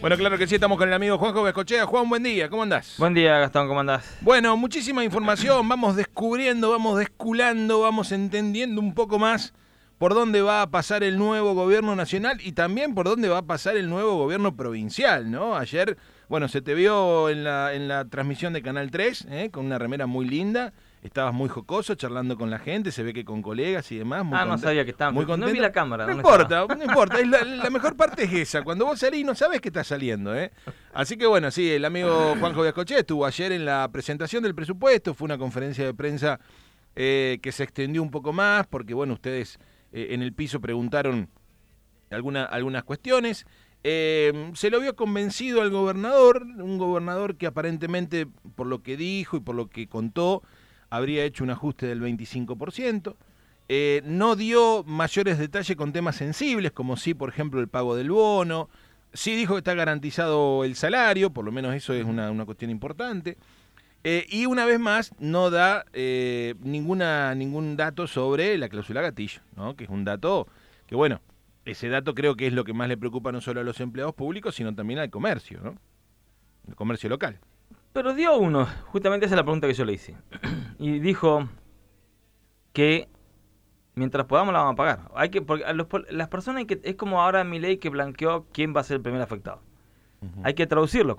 Bueno, claro que sí, estamos con el amigo Juanjo Bescochea. Juan, buen día, ¿cómo andás? Buen día, Gastón, ¿cómo andás? Bueno, muchísima información, vamos descubriendo, vamos desculando, vamos entendiendo un poco más por dónde va a pasar el nuevo gobierno nacional y también por dónde va a pasar el nuevo gobierno provincial, ¿no? Ayer, bueno, se te vio en la, en la transmisión de Canal 3, ¿eh? con una remera muy linda estabas muy jocoso charlando con la gente, se ve que con colegas y demás. Muy ah, no sabía que estaba. Muy contento. No vi la cámara. No importa, no importa. la, mejor parte es esa. Cuando vos salís no sabes que está saliendo, ¿eh? Así que bueno, sí, el amigo Juanjo Viascoche estuvo ayer en la presentación del presupuesto, fue una conferencia de prensa eh, que se extendió un poco más, porque bueno, ustedes eh, en el piso preguntaron alguna, algunas cuestiones. Eh, se lo vio convencido al gobernador, un gobernador que aparentemente, por lo que dijo y por lo que contó, habría hecho un ajuste del 25%. Eh, no dio mayores detalles con temas sensibles, como sí, por ejemplo, el pago del bono. Sí dijo que está garantizado el salario, por lo menos eso es una, cuestión importante. Eh, y una vez más, no da eh, ninguna, ningún dato sobre la cláusula gatillo, ¿no? que es un dato que, bueno, ese dato creo que es lo que más le preocupa no solo a los empleados públicos, sino también al comercio, ¿no? el comercio local. Pero dio uno, justamente esa es la pregunta que yo le hice. Y dijo que mientras podamos la vamos a pagar. Hay que, porque las personas que, es como ahora mi ley que blanqueó quién va a ser el primer afectado. Hay que traducirlo.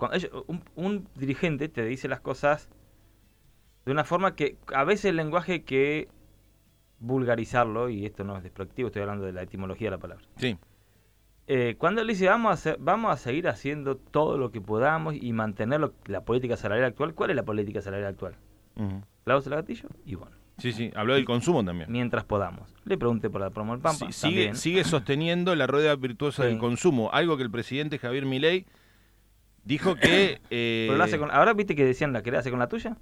un, dirigente te dice las cosas de una forma que a veces el lenguaje que vulgarizarlo, y esto no es despectivo, estoy hablando de la etimología de la palabra. Sí. Eh, cuando él dice vamos a, hacer, vamos a seguir haciendo todo lo que podamos y mantener la política salarial actual, ¿cuál es la política salarial actual? Uh -huh. gatillo y bueno. Sí, sí, habló del consumo también. Mientras podamos. Le pregunté por la promo del Pampa. sigue, sigue sosteniendo la rueda virtuosa del consumo, algo que el presidente Javier Milei dijo que... Eh... Pero lo hace con, ahora viste que decían la que hace con la tuya.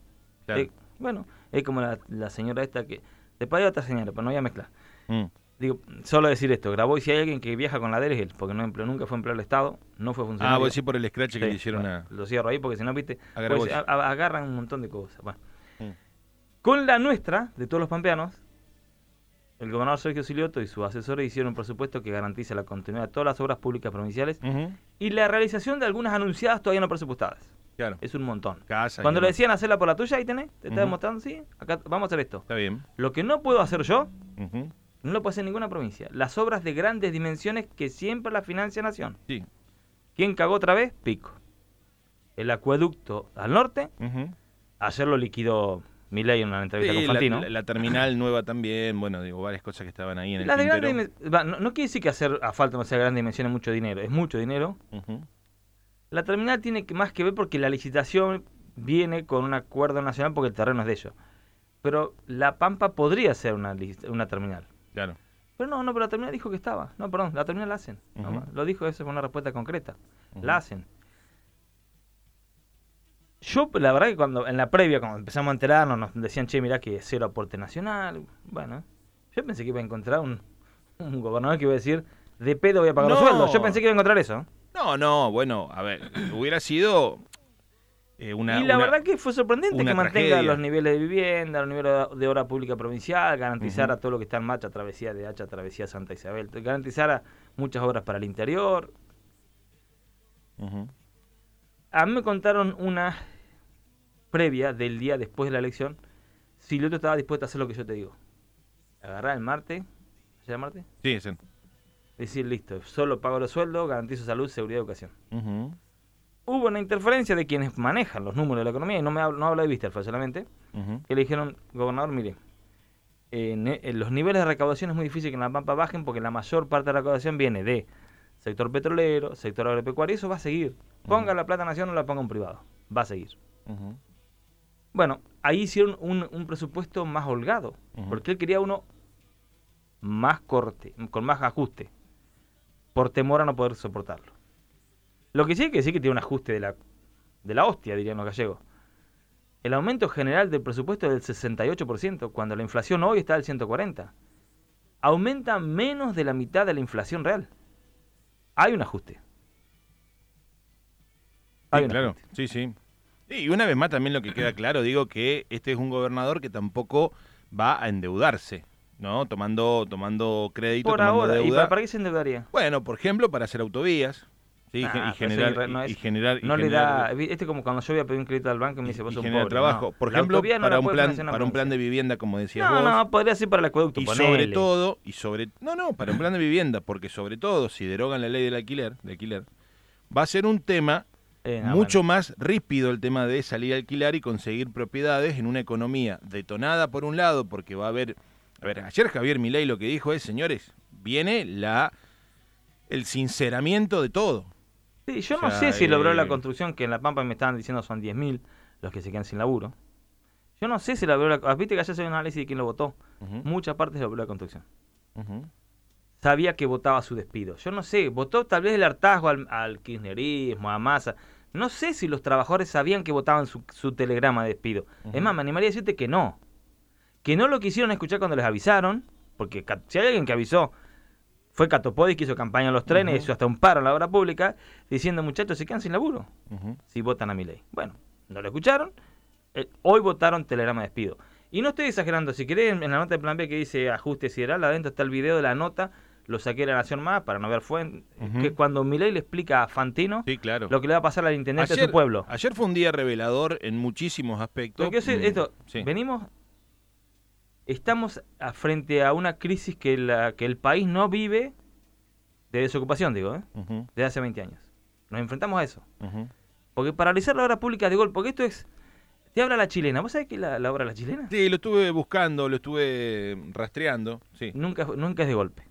Eh, bueno, es como la, señora esta que... Después hay otra señora, pero no voy a mezclar. Mm. Digo, solo decir esto, grabó y si hay alguien que viaja con la DER es él, porque no nunca fue empleado del Estado, no fue funcionario. Ah, voy a decir por el scratch que le hicieron a... Lo cierro ahí porque si no, viste, pues, agarran un montón de cosas. Mm. Con la nuestra, de todos los pampeanos, el gobernador Sergio Silioto y sus asesores hicieron un presupuesto que garantiza la continuidad de todas las obras públicas provinciales y la realización de algunas anunciadas todavía no presupuestadas. Claro. Es un montón. Cuando le decían hacerla por la tuya, ahí tenés, te está demostrando, sí, acá vamos a hacer esto. Está bien. Lo que no puedo hacer yo, no lo puede hacer ninguna provincia. Las obras de grandes dimensiones que siempre la financia Nación. Sí. ¿Quién cagó otra vez? Pico. El acueducto al norte, ayer lo liquidó Milei en una entrevista con Fantino. La, terminal nueva también, bueno, digo, varias cosas que estaban ahí en el la no, quiere decir que hacer a falta no sea grandes dimensiones mucho dinero, es mucho dinero. La terminal tiene que, más que ver porque la licitación viene con un acuerdo nacional porque el terreno es de ellos. Pero La Pampa podría ser una, una terminal. Claro. Pero no, no, pero la terminal dijo que estaba. No, perdón, la terminal la hacen. lo dijo, eso fue una respuesta concreta. La hacen. Yo, la verdad que cuando en la previa, cuando empezamos a enterarnos, nos decían, che, mirá que cero aporte nacional. Bueno, yo pensé que iba a encontrar un, un gobernador que iba a decir, de pedo voy a pagar los sueldos. Yo pensé que iba a encontrar eso. No, no, bueno, a ver, hubiera sido eh, y la verdad que fue sorprendente que mantenga los niveles de vivienda, los niveles de obra pública provincial, garantizara todo lo que está en marcha, travesía de Hacha, travesía Santa Isabel, garantizara muchas obras para el interior. A mí me contaron una previa del día después de la elección, si el otro estaba dispuesto a hacer lo que yo te digo. Agarrar el martes, ¿se llama martes? Sí, sí. Decir, listo, solo pago los sueldos, garantizo salud, seguridad y educación hubo una interferencia de quienes manejan los números de la economía, y no, me hablo, no habla de Vista solamente, que le dijeron, gobernador, mire, en, los niveles de recaudación es muy difícil que en la Pampa bajen porque la mayor parte de la recaudación viene de sector petrolero, sector agropecuario, eso va a seguir. Ponga la plata nacional o la ponga un privado, va a seguir. Bueno, ahí hicieron un, presupuesto más holgado, porque él quería uno más corte, con más ajuste, por temor a no poder soportarlo. Lo que sí hay que decir que tiene un ajuste de la, de la hostia, dirían los gallegos. El aumento general del presupuesto es del 68%, cuando la inflación hoy está al 140%. Aumenta menos de la mitad de la inflación real. Hay un ajuste. sí, claro, sí, sí. Y una vez más también lo que queda claro, digo que este es un gobernador que tampoco va a endeudarse, ¿no? Tomando, tomando crédito, Por ahora, ¿y para qué se endeudaría? Bueno, por ejemplo, para hacer autovías, Sí, y Ah, generar, no y- y es- generar, y No le generar- da. Este es como cuando yo voy a pedir un crédito al banco y me dice, vos sos pobre. trabajo. No, Por ejemplo, no para un plan, para un plan de vivienda, como decías No, vos. no, podría ser para el acueducto. y sobre todo, y sobre no, no, para un plan de vivienda, porque sobre todo si derogan la ley del alquiler, de alquiler, va a ser un tema Eh, no, mucho más ríspido el tema de salir a alquilar y conseguir propiedades en una economía detonada por un lado, porque va a haber, a ver, ayer Javier Milei lo que dijo es, señores, viene la el sinceramiento de todo. Sí, yo O no sé si logró eh, la construcción, que en La Pampa me estaban diciendo son 10.000 los que se quedan sin laburo. Yo no sé si logró la... Viste que ayer se dio un análisis de quién lo votó. Ujú, Muchas partes logró la construcción. Sabía que votaba su despido. Yo no sé, votó tal vez el hartazgo al, al kirchnerismo, a Massa. No sé si los trabajadores sabían que votaban su, su telegrama de despido. Es más, me animaría a decirte que no. Que no lo quisieron escuchar cuando les avisaron, porque si hay alguien que avisó, fue Catopodis que hizo campaña en los trenes, hizo hasta un paro en la obra pública, diciendo muchachos se quedan sin laburo si votan a mi ley. Bueno, no lo escucharon, eh, hoy votaron telegrama de despido. Y no estoy exagerando, si querés, en la nota de plan B que dice ajuste sideral, adentro está el video de la nota, lo saqué de la Nación Más para no ver fuente, que cuando Milei le explica a Fantino Sí, claro. lo que le va a pasar al intendente de su pueblo. ayer fue un día revelador en muchísimos aspectos. Porque sé, Mm, esto, sí. venimos, estamos a- frente a una crisis que, la, que el país no vive de desocupación, digo, ¿eh? Desde hace 20 años. Nos enfrentamos a eso. Porque paralizar la obra pública de golpe, porque esto es... Te habla la chilena. ¿Vos sabés qué es la, la obra la chilena? Sí, lo estuve buscando, lo estuve rastreando. Sí, Nunca, nunca es de golpe.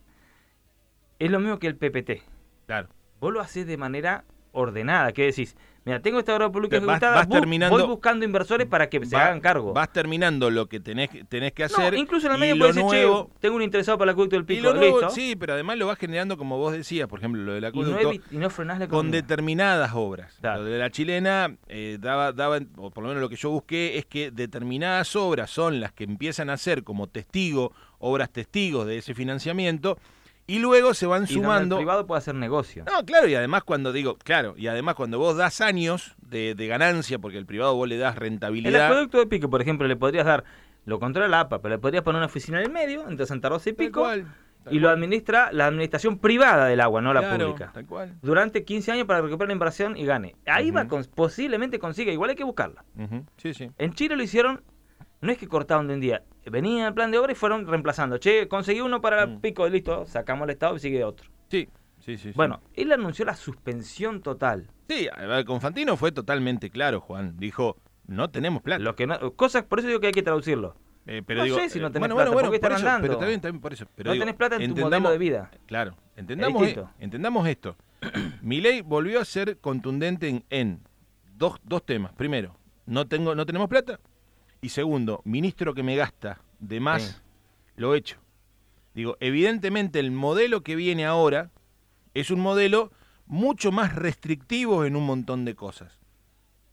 Es lo mismo que el PPT. claro. Vos lo haces de manera ordenada. ¿Qué decís? Mira, tengo esta obra pública Vas- ejecutada, vas bu- terminando- voy buscando inversores para que se Va- hagan cargo. Vas terminando lo que tenés, que- tenés que no, hacer. incluso en medio lo puedes decir, nuevo, che, tengo un interesado para el acueducto del y pico, lo nuevo, listo. sí, pero además lo vas generando, como vos decías, por ejemplo, lo del y, no acueducto, y no frenás la con determinadas obras. Claro. Lo de la chilena eh, daba, daba, o por lo menos lo que yo busqué, es que determinadas obras son las que empiezan a ser como testigo, obras testigos de ese financiamiento, y luego se van Y donde sumando. el privado puede hacer negocio. No, claro, y además cuando digo, claro, y además cuando vos das años de, de ganancia, porque al privado vos le das el rentabilidad. acueducto de pico, por ejemplo, le podrías dar, lo controla la APA, pero le podrías poner una oficina en el medio, entre Santa Rosa y Tal Pico, cual, tal y lo cual. administra la administración privada del agua, no la Claro, pública. Tal cual. Durante 15 años para recuperar la inversión y gane. Ahí va, con- posiblemente consiga, igual hay que buscarla. Sí, sí. En Chile lo hicieron, no es que cortaron de un día, venía el plan de obra y fueron reemplazando. Che, conseguí uno para Mm. Pico, listo, sacamos el Estado y sigue otro. Sí, sí, sí. sí. Bueno, él anunció la suspensión total. Sí, ver, con Fantino fue totalmente claro, Juan. Dijo, no tenemos plata. Lo que no, cosas, por eso digo que hay que traducirlo. Eh, pero No digo, sé si no eh, tenés bueno, plata, bueno, pero también, también por eso. Pero no digo, tenés plata en tu modelo de vida. Claro, entendamos, distinto. e- entendamos esto. Milei volvió a ser contundente en, en dos, dos temas. Primero, no tengo, no tenemos plata. Y segundo, ministro que me gasta de más, Sí. lo he hecho. Digo, evidentemente el modelo que viene ahora es un modelo mucho más restrictivo en un montón de cosas.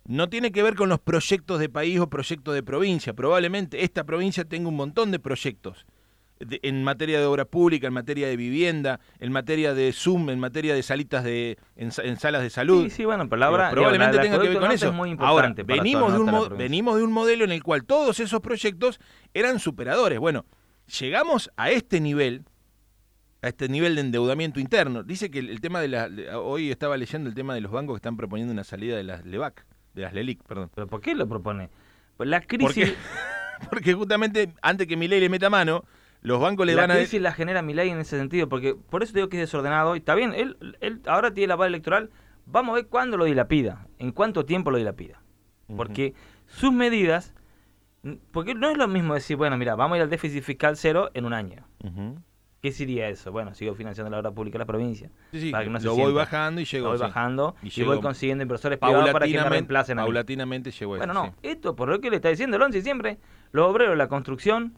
No tiene que ver con los proyectos de país o proyectos de provincia. Probablemente esta provincia tenga un montón de proyectos de- en materia de obra pública, en materia de vivienda, en materia de Zoom, en materia de salitas de en, sa- en salas de salud. Sí, sí, bueno, pero la obra probablemente la tenga que ver con eso. Es muy Ahora, importante venimos de, un venimos de un modelo en el cual todos esos proyectos eran superadores. Bueno, llegamos a este nivel, a este nivel de endeudamiento interno. Dice que el, el tema de la... de- hoy estaba leyendo el tema de los bancos que están proponiendo una salida de las LEVAC, de las LELIC, perdón. ¿Pero por qué lo propone? Pues la crisis, Porque, porque justamente antes que mi ley le meta mano, los bancos le la van a... crisis la genera Milei en ese sentido, porque por eso digo que es desordenado. Y está bien, él, él ahora tiene la base electoral. Vamos a ver cuándo lo dilapida, en cuánto tiempo lo dilapida. Porque sus medidas, porque no es lo mismo decir, bueno, mira, vamos a ir al déficit fiscal cero en un año. ¿Qué sería eso? Bueno, sigo financiando la obra pública de la provincia. Sí, sí, para que no se lo voy sienta. bajando y llego... Lo voy sí. bajando Y y, voy consiguiendo inversores privados para que me Paulatinamente, reemplacen paulatinamente llegó Bueno, no, esto por lo que le está diciendo el 11 de diciembre, los obreros de la construcción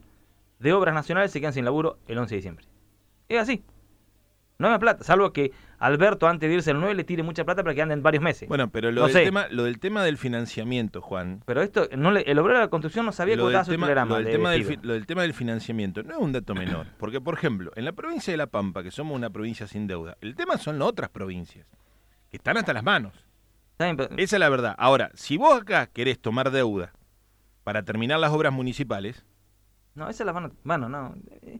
de obras nacionales se quedan sin laburo el 11 de diciembre. Es así. No hay más plata, salvo que Alberto antes de irse el 9 le tire mucha plata para que anden varios meses. Bueno, pero lo, No del sé. tema, lo del tema del financiamiento, Juan, Pero esto, no le- el obrero de la construcción no sabía que lo votaba su telegrama. lo del de tema del fi- lo del tema del financiamiento no es un dato menor. Porque, por ejemplo, en la provincia de La Pampa, que somos una provincia sin deuda, el tema son las otras provincias, que están hasta las manos. Esa es la verdad. Ahora, si vos acá querés tomar deuda para terminar las obras municipales, No, esas las van a... Bueno, no. eh,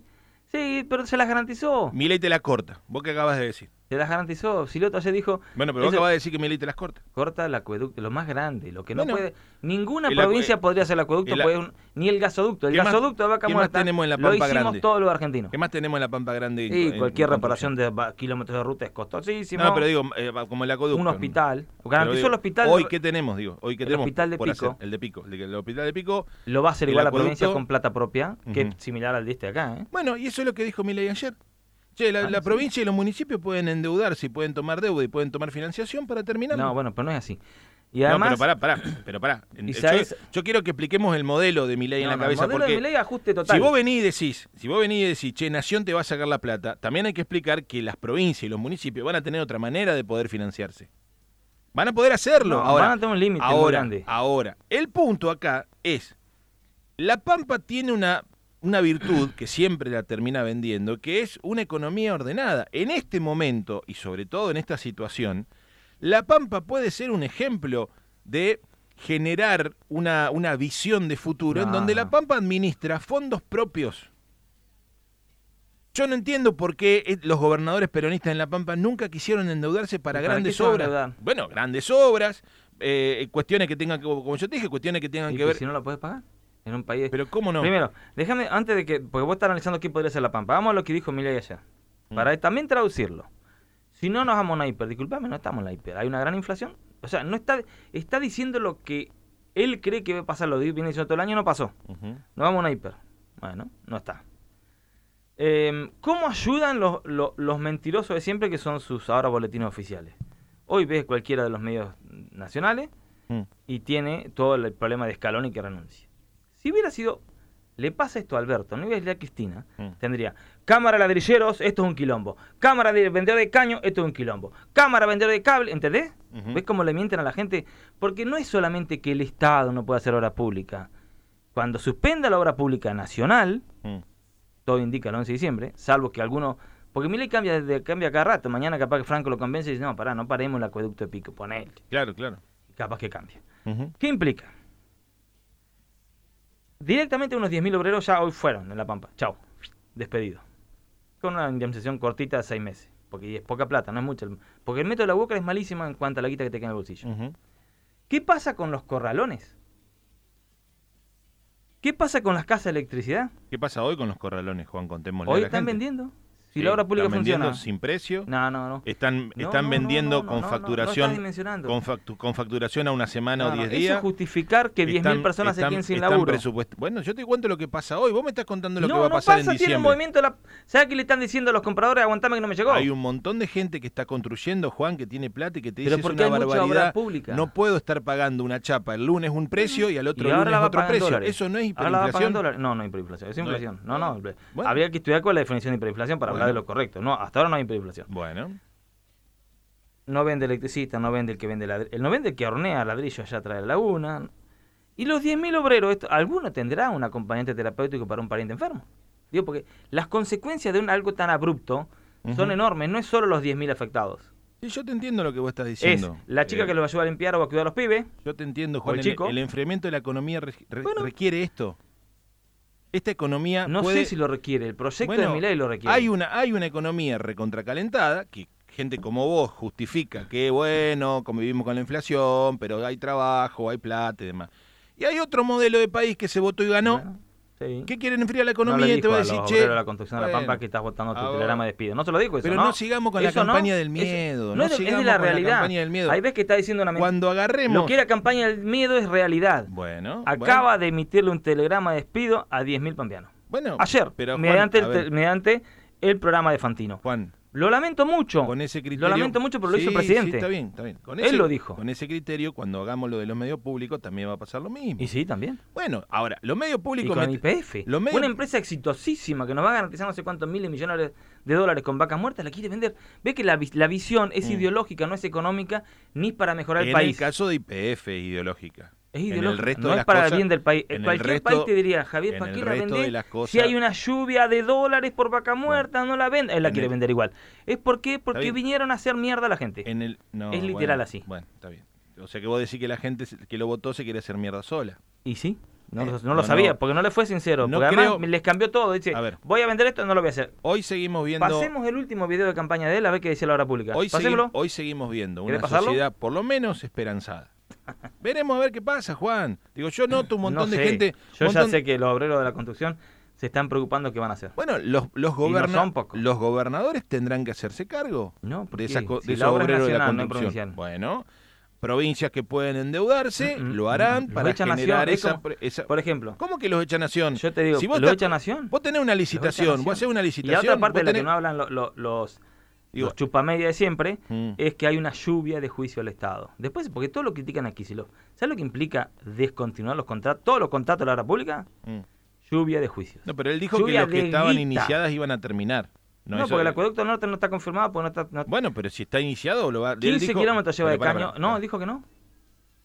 Sí, pero se las garantizó. mi ley te la corta. ¿Vos qué acabas de decir? Se las garantizó. Siloto ayer dijo. Bueno, pero vos acabas de decir que Milei te las corta. corta el acueducto, lo más grande, lo que no Bueno, puede. Ninguna provincia podría hacer el acueducto, el a- puede un- ni el gasoducto. El ¿Qué más- gasoducto de Vaca qué más tenemos en la lo Pampa hicimos Grande? todos los argentinos. ¿Qué más tenemos en la Pampa Grande? Y en- cualquier en reparación de kilómetros de ruta es costosísimo. No, pero digo, eh, como el acueducto. un hospital. Garantizó digo, el hospital. Hoy, ¿qué tenemos? Digo, hoy, ¿qué El tenemos? hospital de Pico. hacer? El de Pico. El, de- el hospital de Pico. Lo va a hacer igual la provincia con plata propia, que es similar al de este acá. ¿eh? Bueno, y eso es lo que dijo Milei ayer. Che, la, Ah, la sí. provincia y los municipios pueden endeudarse y pueden tomar deuda y pueden tomar financiación para terminar. No, bueno, pero no es así. Y No, además, pero pará, pará, pero pará. Yo- quiero que expliquemos el modelo de Milei en No, la no, cabeza. el modelo porque de Milei ajuste total. si vos venís y decís, si vos venís y decís, che, Nación te va a sacar la plata, también hay que explicar que las provincias y los municipios van a tener otra manera de poder financiarse. Van a poder hacerlo. No, ahora, van a tener un límite muy grande. ahora, el punto acá es, La Pampa tiene una, una virtud que siempre la termina vendiendo, que es una economía ordenada. En este momento, y sobre todo en esta situación, La Pampa puede ser un ejemplo de generar una, una visión de futuro en donde. La Pampa administra fondos propios. Yo no entiendo por qué eh, los gobernadores peronistas en La Pampa nunca quisieron endeudarse para ¿Y para grandes obras. Bueno, grandes obras, eh, cuestiones que tengan que, como yo te dije, cuestiones que tengan Y que ver. si no la puedes pagar en un país. Pero ¿cómo no? Primero, déjame, antes de que, porque vos estás analizando qué podría ser la Pampa, vamos a lo que dijo Milei ayer. Mm. Para también traducirlo. Si no nos vamos a una hiper, disculpame, no estamos en la hiper. Hay una gran inflación. O sea, no está, está diciendo lo que él cree que va a pasar, lo viene diciendo todo el año, no pasó. Ujú. Nos vamos a una hiper. Bueno, no está. Eh, ¿Cómo ayudan los, los, los mentirosos de siempre que son sus ahora boletines oficiales? Hoy ves cualquiera de los medios nacionales Mm. y tiene todo el problema de escalón y que renuncia. Si hubiera sido, le pasa esto a Alberto, no iba a decirle a Cristina, Mm. tendría cámara ladrilleros, esto es un quilombo. Cámara de vendedor de caño, esto es un quilombo. Cámara vendedor de cable, ¿entendés? ¿Ves cómo le mienten a la gente? Porque no es solamente que el Estado no puede hacer obra pública. Cuando suspenda la obra pública nacional, Mm. todo indica el 11 de diciembre, salvo que alguno... Porque mi ley cambia, cambia cada rato. Mañana capaz que Franco lo convence y dice, no, pará, no paremos el acueducto de pico, ponele. Claro, claro. Capaz que cambie. Ujú. ¿Qué implica? Directamente unos 10.000 obreros ya hoy fueron en La Pampa. Chao. Despedido. Con una indemnización cortita de seis meses. Porque es poca plata, no es mucho. Porque el método de la boca es malísimo en cuanto a la guita que te queda en el bolsillo. ¿Qué pasa con los corralones? ¿Qué pasa con las casas de electricidad? ¿Qué pasa hoy con los corralones, Juan? Contémosle a Hoy la están gente. vendiendo. Si la obra pública están vendiendo funciona. sin precio. No, no, no. Están, No, están no, vendiendo no, no, con no, no, no facturación con, factu- con facturación a una semana No, o no, 10 eso días. es justificar que 10.000 Están- personas se están- queden sin laburo. Bueno, yo te cuento lo que pasa hoy. Vos me estás contando lo no, que va a no pasar pasa, en tiene un diciembre. movimiento. La... ¿Sabes qué le están diciendo a los compradores? Aguantame que no me llegó. Hay un montón de gente que está construyendo, Juan, que tiene plata y que te Pero dice es una barbaridad. pública. No puedo estar pagando una chapa el lunes un precio y al otro y lunes la otro precio. dólares. Eso no es hiperinflación. No, no hiperinflación. Es No inflación. No, no. Habría que estudiar cuál es la definición de hiperinflación para hablar de lo correcto. No, hasta ahora no hay hiperinflación. Bueno, No vende electricista, no vende el que vende ladrillo. No vende el que hornea ladrillo allá atrás de la laguna. Y los 10.000 obreros, esto, ¿alguno tendrá un acompañante terapéutico para un pariente enfermo? Digo, porque las consecuencias de un, algo tan abrupto son enormes. No es solo los 10.000 afectados. sí, yo te entiendo lo que vos estás Es diciendo. la chica Eh, que lo va a ayudar a limpiar o a cuidar a los pibes. Yo te entiendo, Juan. el El, el enfriamiento de la economía re- re- Bueno. requiere esto. Esta economía No puede... sé si lo requiere. El proyecto Bueno, de mi ley lo requiere. Hay una, hay una economía recontracalentada que gente como vos justifica que, bueno, convivimos con la inflación, pero hay trabajo, hay plata y demás. Y hay otro modelo de país que se votó y ganó. Bueno, sí. ¿Qué quieren enfriar la No economía? le y te va a decir, los che. la construcción de la bueno, Pampa que estás votando tu ahora- telegrama de despido. No se lo dijo eso, Pero ¿no? no sigamos con la Eso no. campaña del Eso- miedo, No, no es, es de la con la realidad. campaña del miedo. Ahí ves que está diciendo una mentira. Cuando agarremos. Lo que era campaña del miedo es realidad. Bueno. Acaba de emitirle un telegrama de despido a 10.000 pampeanos. bueno, bueno, Ayer, pero, Juan, mediante, el, mediante el programa de Fantino. Juan, Lo lamento mucho. con ese criterio. Lo lamento mucho, pero lo hizo el presidente. Sí, está bien, está bien. Con Él ese- lo dijo. Con ese criterio, cuando hagamos lo de los medios públicos, también va a pasar lo mismo. Y sí, también. Bueno, ahora, los medios Y públicos. con met- IPF. medios- Una empresa exitosísima que nos va a garantizar no sé cuántos miles de millones de dólares con vacas muertas, la quiere vender. Ve que la, la visión es Mm. ideológica, no es económica, ni para mejorar el en país. el caso de IPF es ideológica. En el resto no de es las para el cosas- bien del país. en el Cualquier resto- país te diría, Javier, ¿para el qué la vendés? cosas- Si hay una lluvia de dólares por vaca muerta, no la vende. Él la quiere el- vender igual. ¿Es por qué? Porque bien. vinieron a hacer mierda a la gente. En el, no, Es literal bueno, así. Bueno, está bien. O sea que vos decís que la gente que lo votó se quiere hacer mierda sola. ¿Y sí? No, lo- Eh, no lo sabía, porque no le fue sincero. no porque además les cambió todo. Dice, A ver. voy a vender esto, no lo voy a hacer. Hoy seguimos viendo. Pasemos el último video de campaña de él a ver qué dice la hora pública. Hoy, segui- hoy seguimos viendo ¿Quiere una pasarlo? sociedad por lo menos esperanzada. Veremos a ver qué pasa, Juan. Digo, yo noto un montón No de gente. Yo montón- ya sé que los obreros de la construcción se están preocupando qué van a hacer. Bueno, los, los, Y no gobernadores tendrán que hacerse cargo No, ¿por de, esa co- Si de esos obreros de la construcción. provincial. bueno, provincias que pueden endeudarse Mm, mm, lo harán mm, los para generar Nación, es esa, como- esa- Por ejemplo, ¿Cómo que los echa Nación? yo te digo, Si vos ¿lo echa Nación? Vos tenés una licitación, vos haces una Y licitación. la otra parte de la que no hablan lo- lo- los, Digo- chupamedia de siempre Mm. es que hay una lluvia de juicio al Estado. Después, porque todo lo critican aquí, si lo, ¿sabes lo que implica descontinuar los contratos, todos los contratos de la obra pública? Mm. Lluvia de juicios. No, pero él dijo que los que estaban guita. iniciadas iban a terminar. No, porque el acueducto norte no está confirmado, porque no está... no- Bueno, pero si está iniciado, lo va él 15 dijo- kilómetros lleva de pará, caño. no, dijo que no.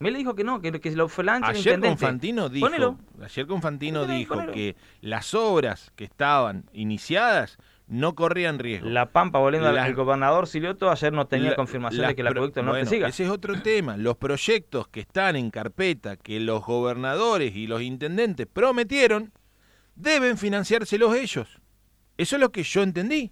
Él le dijo que no, que, que lo fue el Ayer intendente. Confantino dijo, Ponelo. ayer Confantino dijo ponelo. que las obras que estaban iniciadas no corrían riesgo. La Pampa, volviendo al La- gobernador Silioto, ayer no tenía La- confirmación las de que el pro- acueducto norte bueno, siga. Ese es otro tema. Los proyectos que están en carpeta que los gobernadores y los intendentes prometieron deben financiárselos ellos. Eso es lo que yo entendí.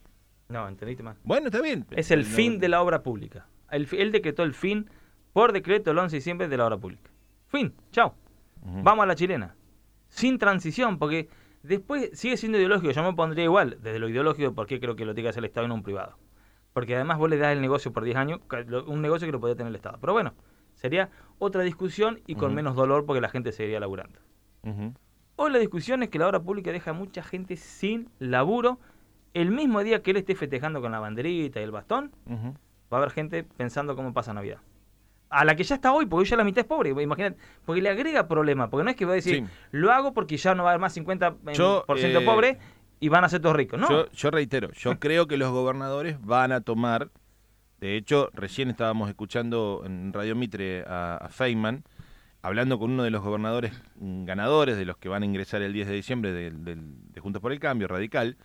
No, entendiste mal. Bueno, está bien. Es el No- fin de la obra pública. El él decretó el fin por decreto el 11 de diciembre de la obra pública. Fin, chao. Vamos a la chilena. Sin transición, porque después sigue siendo ideológico. Yo me pondría igual, desde lo ideológico, porque creo que lo tiene que hacer el Estado y no un privado. Porque además vos le das el negocio por 10 años, un negocio que lo podía tener el Estado. Pero bueno, sería otra discusión y con menos dolor porque la gente seguiría laburando. Ujú. Hoy la discusión es que la obra pública deja a mucha gente sin laburo. El mismo día que él esté festejando con la banderita y el bastón, va a haber gente pensando cómo pasa Navidad. A la que ya está hoy, porque hoy ya la mitad es pobre, imagínate, porque le agrega problema, porque no es que va a decir, Sí. lo hago porque ya no va a haber más 50% Yo, por ciento eh, pobre y van a ser todos ricos, ¿no? Yo, yo reitero, yo creo que los gobernadores van a tomar, de hecho, recién estábamos escuchando en Radio Mitre a, a Feynman, hablando con uno de los gobernadores ganadores, de los que van a ingresar el 10 de diciembre del- de Juntos por el Cambio, Radical,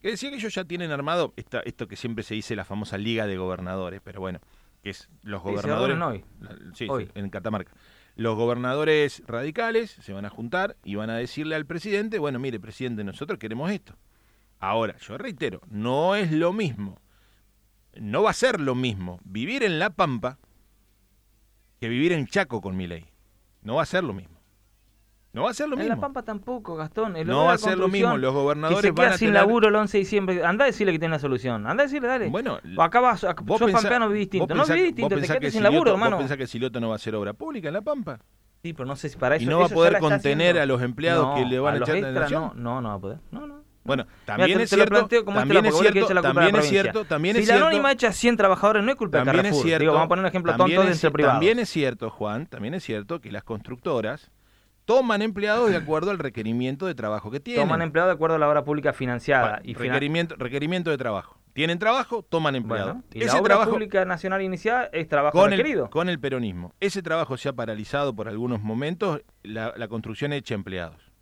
que decía que ellos ya tienen armado esta, esto que siempre se dice la famosa Liga de Gobernadores, pero bueno, que es los se gobernadores... hoy. Sí, Hoy. en Catamarca. Los gobernadores radicales se van a juntar y van a decirle al presidente, bueno, mire, presidente, nosotros queremos esto. Ahora, yo reitero, no es lo mismo, no va a ser lo mismo vivir en La Pampa que vivir en Chaco con mi ley. No va a ser lo mismo. No va a ser lo en mismo. La Pampa tampoco, Gastón. el No va de a ser lo mismo. Los gobernadores que se van queda a sin tener- laburo el 11 de diciembre. Anda a decirle que tiene una solución. Anda a decirle, dale. Bueno, o acá vas, acá, vos sos pensá- pampeano, viví distinto. vos No pensá- viví vos distinto, te quedaste que sin laburo, hermano. ¿Vos pensás que Siloto no va a ser obra pública en La Pampa? Sí, pero no sé si para eso. Y no va a poder la contener a los empleados que le van a los echar de la extras, nación. No, no, no va a poder. No, no. Bueno, Mira, también te- es te lo cierto, planteo como también este, es cierto, la a la también es cierto, también si es la cierto. anónima echa 100 trabajadores, no es culpa de También es Carrefour. cierto, Digo, vamos a poner un ejemplo tonto de es- entre privados. También es cierto, Juan, también es cierto que las constructoras toman empleados de acuerdo al requerimiento de trabajo que tienen. Toman empleados de acuerdo a la obra pública financiada. Y finan- requerimiento, requerimiento de trabajo. Tienen trabajo, toman empleados. Bueno, y Ese la obra trabajo pública nacional iniciada es trabajo con el, requerido. con el peronismo. Ese trabajo se ha paralizado por algunos momentos, la, la construcción echa empleados.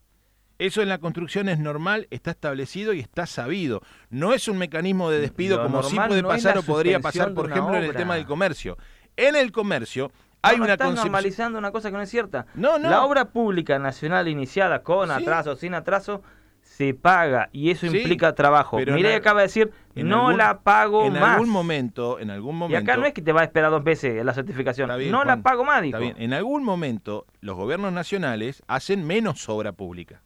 Eso en la construcción es normal, está establecido y está sabido. No es un mecanismo de despido Lo como sí puede no pasar o podría pasar, por ejemplo, en el tema del comercio. En el comercio hay No, una estás concepción... normalizando una cosa que no es cierta. No, no. La obra pública nacional iniciada con Sí. atraso, sin atraso, se paga y eso Sí, implica trabajo. en al- acaba de decir, en no algún- la pago en más. algún momento, en algún y momento... acá no es que te va a esperar dos veces la certificación. Bien, no Juan, la pago más, dijo. Está bien. En algún momento los gobiernos nacionales hacen menos obra pública.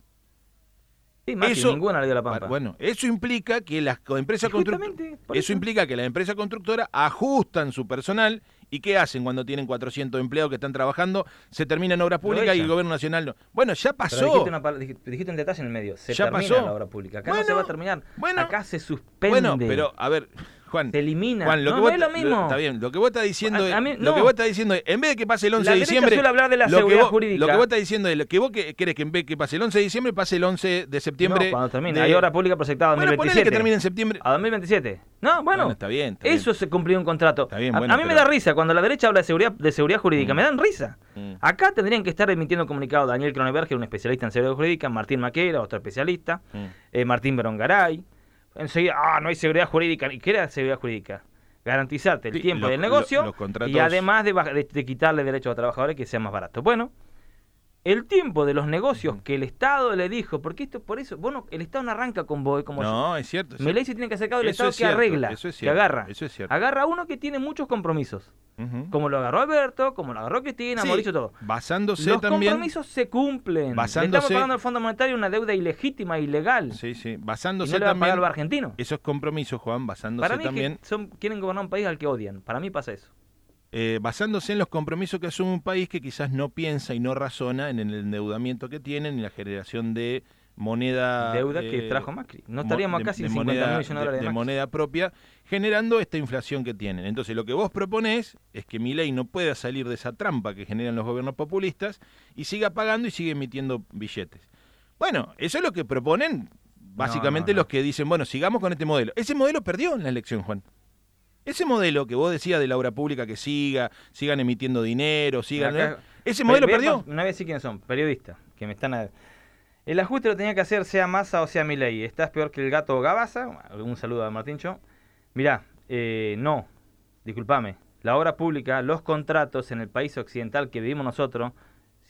Sí, más que Eso- ninguna ley de la Pampa. Bueno, eso implica que las empresas Y constructoras eso. implica que las empresas constructoras ajustan su personal y qué hacen cuando tienen 400 empleados que están trabajando, se termina en obra pública y el gobierno nacional no. Bueno, ya Pero pasó. dijiste, una dijiste- un detalle en el medio. Se Ya termina pasó. la obra pública. Acá no se va a terminar. bueno. Acá se suspende. Bueno, pero a ver, Juan, se elimina. Juan, lo no, que no vos es lo mismo. Está bien, lo que vos estás diciendo A- es, a mí- lo no. que vos estás diciendo es, en vez de que pase el 11 La de diciembre, hablar de la lo que seguridad vos- jurídica. Lo que vos estás diciendo es lo que vos que- querés que en vez de que pase el 11 de diciembre pase el 11 de septiembre. No, cuando termine. de- Hay obra pública proyectada a Bueno, ponele 2027. que termine en septiembre. A 2027. No, bueno. Bueno, está bien, está eso se cumplió un contrato. Está bien, A- bueno, a, mí me da risa cuando la derecha habla de seguridad, de seguridad jurídica. Mm. Me dan risa. Mm. Acá tendrían que estar emitiendo comunicado Daniel Cronenberger, un especialista en seguridad jurídica, Martín Maquera, otro especialista, Mm. eh, Martín Berongaray. Enseguida, ah, no hay seguridad jurídica. ¿Y qué era seguridad jurídica? Garantizarte el Sí, tiempo del negocio y además de, de- de quitarle derechos a trabajadores que sea más barato. Bueno, el tiempo de los negocios que el Estado le dijo, porque esto por eso, bueno, el Estado no arranca con vos, como No, es cierto. Milei cierto. se tiene que acercar del Estado es que arregla, eso es que cierto, agarra. eso es cierto. Agarra uno que tiene muchos compromisos, como lo agarró Alberto, como lo agarró Cristina, Sí, Mauricio, todo. Basándose Los también. compromisos se cumplen. Le Basándose- estamos pagando al Fondo Monetario una deuda ilegítima, ilegal. Sí, sí. y Basándose no le va a pagar argentino. Esos compromisos, Juan, basándose Para mí es también. que son, quieren gobernar un país al que odian. Para mí pasa eso. Eh, basándose en los compromisos que asume un país que quizás no piensa y no razona en el endeudamiento que tienen y la generación de moneda Deuda que eh, trajo Macri. No mo- estaríamos de- acá sin de 50 moneda, mil millones de dólares de, de moneda propia generando esta inflación que tienen. Entonces lo que vos proponés es que mi ley no pueda salir de esa trampa que generan los gobiernos populistas y siga pagando y sigue emitiendo billetes. Bueno, eso es lo que proponen básicamente no, no. los que dicen, bueno, sigamos con este modelo. Ese modelo perdió en la elección, Juan. Ese modelo que vos decías de la obra pública que siga, sigan emitiendo dinero, sigan... Acá- ese modelo perdió. No voy a decir quiénes son, periodistas, que me están... a- El ajuste lo tenía que hacer sea Massa o sea Milei. Estás peor que el gato Gabaza. Un saludo a Martincho. Mirá, eh, no, discúlpame. La obra pública, los contratos en el país occidental que vivimos nosotros,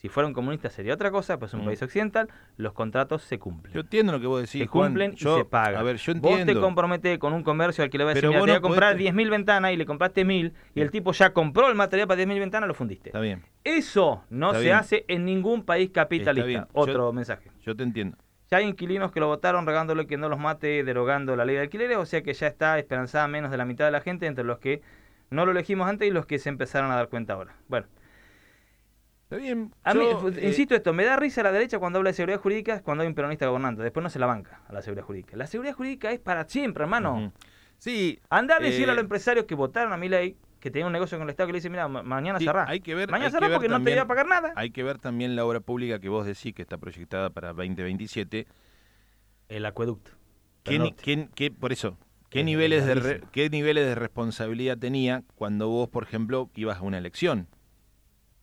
si fuera un comunista sería otra cosa, pues un Mm. país occidental, los contratos se cumplen. Yo entiendo lo que vos decís, se Juan. cumplen Yo- y se pagan. A ver, yo Vos entiendo. te comprometes con un comercio al que le vas a decir, mira, vos te voy a comprar podés- 10.000 ventanas y le compraste 1.000 y el tipo ya compró el material para 10.000 ventanas, lo fundiste. Está bien, Eso no Está se bien. hace en ningún país capitalista. bien. Otro Yo- mensaje. yo te entiendo. Ya hay inquilinos que lo votaron regándole que no los mate, derogando la ley de alquileres, o sea que ya está esperanzada menos de la mitad de la gente entre los que no lo elegimos antes y los que se empezaron a dar cuenta ahora. Bueno, Está bien. a yo, mí, pues, eh, insisto esto, me da risa a la derecha cuando habla de seguridad jurídica cuando hay un peronista gobernando. Después no se la banca a la seguridad jurídica. La seguridad jurídica es para siempre, hermano. Sí. Anda a decirle eh, a los empresarios que votaron a mi ley, que tenían un negocio con el Estado, que le dicen, mira, ma- mañana sí, cerrá. hay que ver, mañana hay que cerrá ver porque no te también- iba a pagar nada. Hay que ver también la obra pública que vos decís que está proyectada para 2027. El acueducto. ¿Qué, qué- qué- por eso, ¿qué Es niveles, de re-. ¿qué niveles de responsabilidad tenía cuando vos, por ejemplo, ibas a una elección?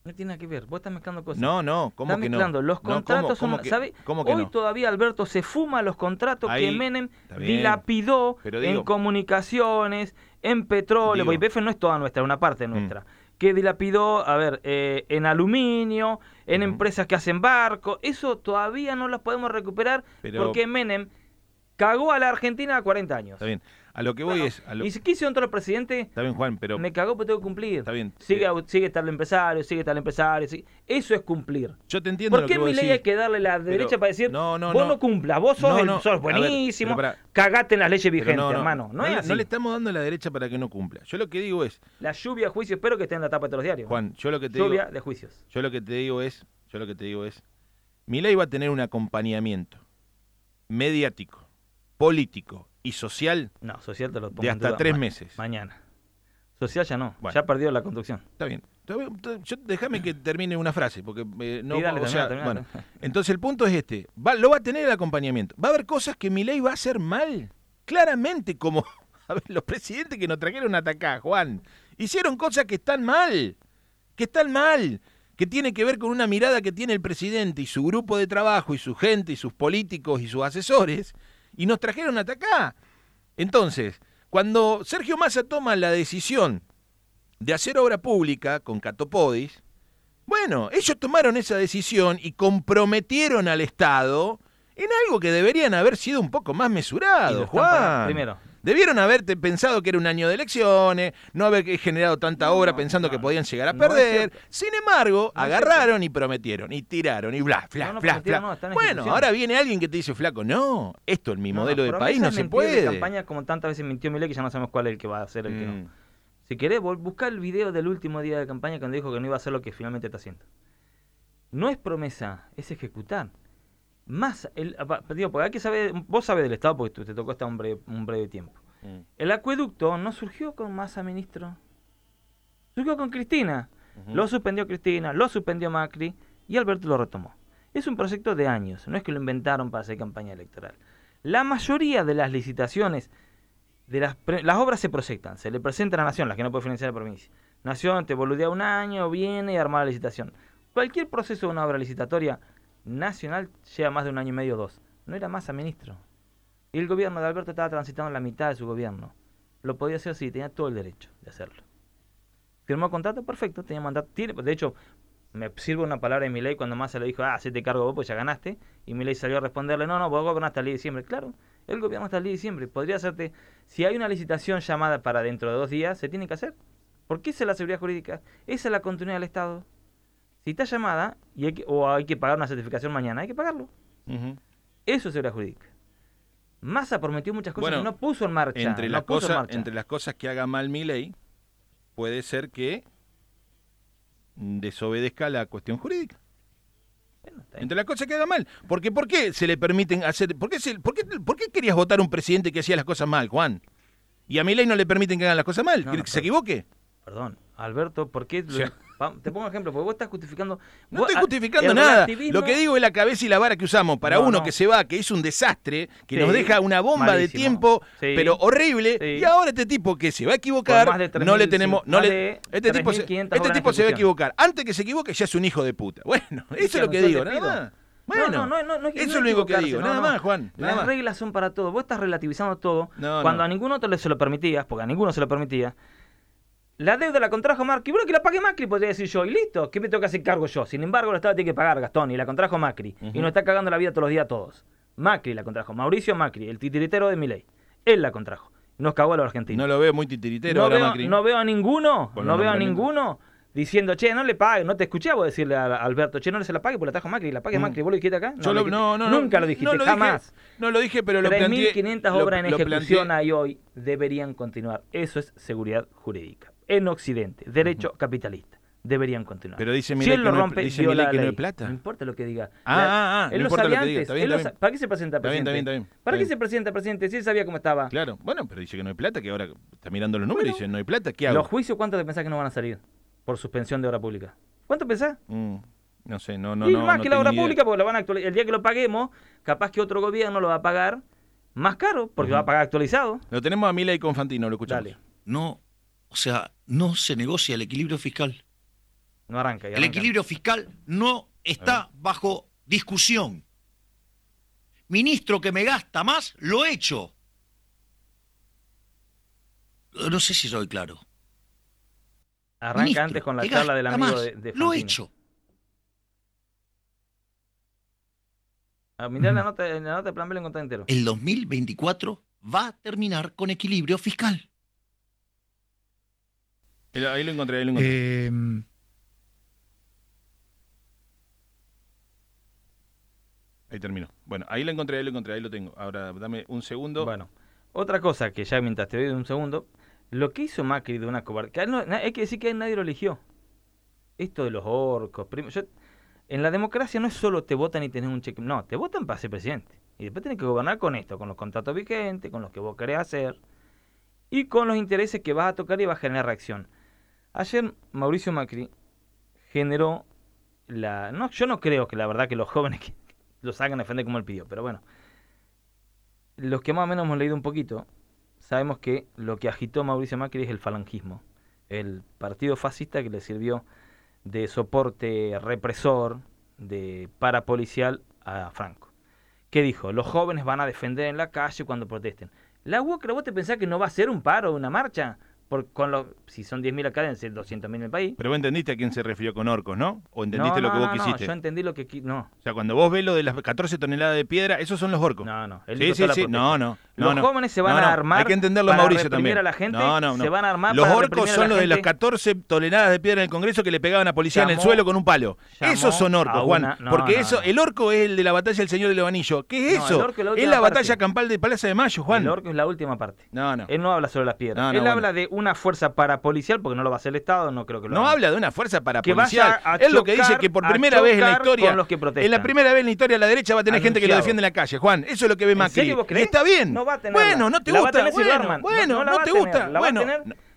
No tiene nada que ver. Vos estás mezclando cosas. No, no, ¿cómo Estás que no? mezclando. Los No, ¿cómo- contratos cómo son. que- ¿sabe? cómo que Hoy no? todavía Alberto se fuma los contratos que Menem dilapidó en comunicaciones, en petróleo. Digo- Porque IPF no es toda nuestra, una parte Mm. nuestra. Que dilapidó, a ver, eh, en aluminio, en empresas que hacen barcos. Eso todavía no las podemos recuperar Pero- porque Menem cagó a la Argentina a 40 años. Está bien. A lo que voy Bueno, es... a lo- Y si quiso entrar el presidente, Está bien, Juan, pero... me cagó, pero tengo que cumplir. Está bien. Sigue, Eh, sigue estar el empresario, sigue estar el empresario. sigue- Eso es cumplir. Yo te entiendo ¿Por qué en mi ley hay que darle la derecha para decir, no, no, vos no. no, cumplas, vos sos, No, el- sos ver, buenísimo, pará. cagate en las leyes vigentes, no, no, hermano. No, es le, así. no le estamos dando la derecha para que no cumpla. Yo lo que digo es, La lluvia de juicios, espero que esté en la tapa de todos los diarios. Juan, yo lo que te lluvia digo, de juicios. yo lo que te digo es, yo lo que te digo es, mi ley va a tener un acompañamiento mediático, político y social No, social te lo pongo de hasta tres ma- meses. Mañana. Social ya no, Bueno. ya perdió la conducción. Está bien. Déjame que termine una frase, porque eh, no, dale, o sea, termina, bueno, entonces el punto es este, va, lo va a tener el acompañamiento. Va a haber cosas que mi ley va a hacer mal, claramente, como a ver, los presidentes que nos trajeron hasta acá, Juan, hicieron cosas que están mal, que están mal, que tiene que ver con una mirada que tiene el presidente y su grupo de trabajo y su gente y sus políticos y sus asesores, y nos trajeron hasta acá. Entonces, cuando Sergio Massa toma la decisión de hacer obra pública con Catopodis, bueno, ellos tomaron esa decisión y comprometieron al Estado en algo que deberían haber sido un poco más mesurado. Juan. Primero, Debieron haberte pensado que era un año de elecciones, no haber generado tanta obra no, pensando que podían llegar a perder. Sin embargo, No agarraron y prometieron y tiraron y bla, bla, bla, bla. Bueno, ahora viene alguien que te dice, flaco, no, esto en mi modelo de país no se puede. campaña como tantas veces mintió Milei que ya no sabemos cuál es el que va a ser el que Mm. no. Si querés, vol- busca el video del último día de campaña cuando dijo que no iba a hacer lo que finalmente está haciendo. No es promesa, es ejecutar. Más, el, digo, porque hay que saber, vos sabés del Estado porque te tocó estar un breve, un breve tiempo. Mm. El acueducto no surgió con Massa ministro. Surgió con Cristina. Lo suspendió Cristina, lo suspendió Macri y Alberto lo retomó. Es un proyecto de años, no es que lo inventaron para hacer campaña electoral. La mayoría de las licitaciones, de las, las obras se proyectan, se le presentan a Nación, las que no puede financiar la provincia. Nación te boludea un año, viene y arma la licitación. Cualquier proceso de una obra licitatoria nacional lleva más de un año y medio o dos. No era Massa ministro. Y el gobierno de Alberto estaba transitando la mitad de su gobierno. Lo podía hacer si tenía todo el derecho de hacerlo. Firmó contrato, perfecto, tenía mandato. De hecho, me sirve una palabra de mi ley cuando Massa le dijo, ah, se te cargo vos, pues ya ganaste. Y mi ley salió a responderle, no, no, vos gobernás hasta el día de diciembre. Claro, él gobierna hasta el día de diciembre. Podría hacerte, si hay una licitación llamada para dentro de dos días, se tiene que hacer. ¿Por qué esa es la seguridad jurídica? Esa es la continuidad del Estado. Si está llamada y hay que, o hay que pagar una certificación mañana, hay que pagarlo. Eso es seguridad jurídica. Massa prometió muchas cosas que no puso en marcha. Entre, las cosas, entre las cosas que haga mal mi ley, puede ser que desobedezca la cuestión jurídica. Entre las cosas que haga mal. Porque ¿por qué se le permiten hacer... ¿por qué, por, qué, querías votar un presidente que hacía las cosas mal, Juan? Y a mi ley no le permiten que hagan las cosas mal. ¿Que se equivoque? Perdón, Alberto, ¿por qué... Te pongo un ejemplo, porque vos estás justificando. No estoy justificando nada. Lo que digo es la cabeza y la vara que usamos para uno que se va, que hizo un desastre, que nos deja una bomba de tiempo, pero horrible. Y ahora este tipo que se va a equivocar, no le tenemos. No le, este tipo, se, este tipo se va a equivocar. Antes que se equivoque, ya es un hijo de puta. Bueno, eso es lo que digo, nada Bueno, no, no, no, eso es lo único que digo, nada más, Juan. Las reglas son para todo. Vos estás relativizando todo. cuando a ninguno otro se lo permitías, porque a ninguno se lo permitía. La deuda la contrajo Macri. Bueno, que la pague Macri, podría decir yo. Y listo, ¿qué me tengo que hacer cargo yo? Sin embargo, el Estado tiene que pagar, Gastón, y la contrajo Macri. Y nos está cagando la vida todos los días a todos. Macri la contrajo. Mauricio Macri, el titiritero de mi ley. Él la contrajo. Nos cagó a los argentinos. No lo veo muy titiritero no ahora veo, Macri. No veo a ninguno, no veo a ninguno diciendo, che, no le pague, no te escuché vos decirle a Alberto, che, no le se la pague porque la trajo Macri, la pague mm. Macri, vos lo dijiste acá. No, no, no, Nunca lo dijiste, jamás. no lo dije, pero lo planteé. 3.500 obras en ejecución hay hoy, deberían continuar. Eso es seguridad jurídica en Occidente, derecho capitalista. Deberían continuar. Pero dice si él lo rompe, dice que no hay plata. No importa lo que diga. Ah, ah, ah él no lo sabía antes. ¿Para qué se presenta presidente? Está bien, está bien, ¿Para qué se presenta presidente si él sabía cómo estaba? Claro, bueno, pero dice que no hay plata, que ahora está mirando los números y dice no hay plata. ¿Qué hago? ¿Los juicios cuántos te pensás que no van a salir por suspensión de obra pública? ¿Cuánto pensás? Mm, no sé, no, no. Y no, más que la obra pública, porque lo van a actualizar. El día que lo paguemos, capaz que otro gobierno lo va a pagar más caro, porque va a pagar actualizado. Lo tenemos a Mila y Confantino, lo escuchamos. Dale. No o sea, no se negocia el equilibrio fiscal. No arranca. El equilibrio fiscal no está bajo discusión. Ministro que me gasta más, lo he hecho. No sé si soy claro. Arranca antes con la charla del amigo de, de Lo he hecho. Ah, mirá la nota, la nota de plan B lo entero. El 2024 va a terminar con equilibrio fiscal. Ahí lo encontré, ahí lo encontré. Em, ahí terminó. Bueno, ahí lo encontré, ahí lo encontré, ahí lo tengo. Ahora dame un segundo. Bueno, otra cosa que ya mientras te doy un segundo, lo que hizo Macri de una cobarde, no, hay que decir que nadie lo eligió. Esto de los orcos, en la democracia no es solo te votan y tenés un cheque, no, te votan para ser presidente. Y después tenés que gobernar con esto, con los contratos vigentes, con los que vos querés hacer y con los intereses que vas a tocar y vas a generar reacción. Ayer Mauricio Macri generó la... No, yo no creo que la verdad que los jóvenes que los hagan defender como él pidió, pero bueno. Los que más o menos hemos leído un poquito, sabemos que lo que agitó Mauricio Macri es el falangismo, el partido fascista que le sirvió de soporte represor, de parapolicial a Franco. ¿Qué dijo? Los jóvenes van a defender en la calle cuando protesten. La UOCRA, ¿vos te pensás que no va a ser un paro, una marcha? Por, con lo, si son 10.000 acá, deben ser 200.000 en el país. Pero vos entendiste a quién se refirió con orcos, ¿no? ¿O entendiste lo que vos no, quisiste? No, yo entendí lo que... No. O sea, cuando vos ves lo de las 14 toneladas de piedra, esos son los orcos. No, no. sí, sí, sí. No, no. Los jóvenes se van a armar Hay que entenderlo, Mauricio, también. a la gente, se van a armar Los orcos son los de las 14 toneladas de piedra en el Congreso que le pegaban a policía en el suelo con un palo. Esos son orcos, Juan. porque eso, el orco es el de la batalla del Señor de Lobanillo. ¿Qué es eso? es la batalla campal de Plaza de Mayo, Juan. El orco es la última parte. No, no. Él no habla sobre las piedras. Él habla de una fuerza para policial, porque no lo va a hacer el Estado, no creo que lo No habla de una fuerza para policial. es lo que dice que por primera vez en la historia, en la primera vez en la historia la derecha va a tener gente que lo defiende en la calle, Juan. Eso es lo que ve Macri. Está bien. No va a tener bueno, no te gusta. Bueno, no, te gusta. Bueno,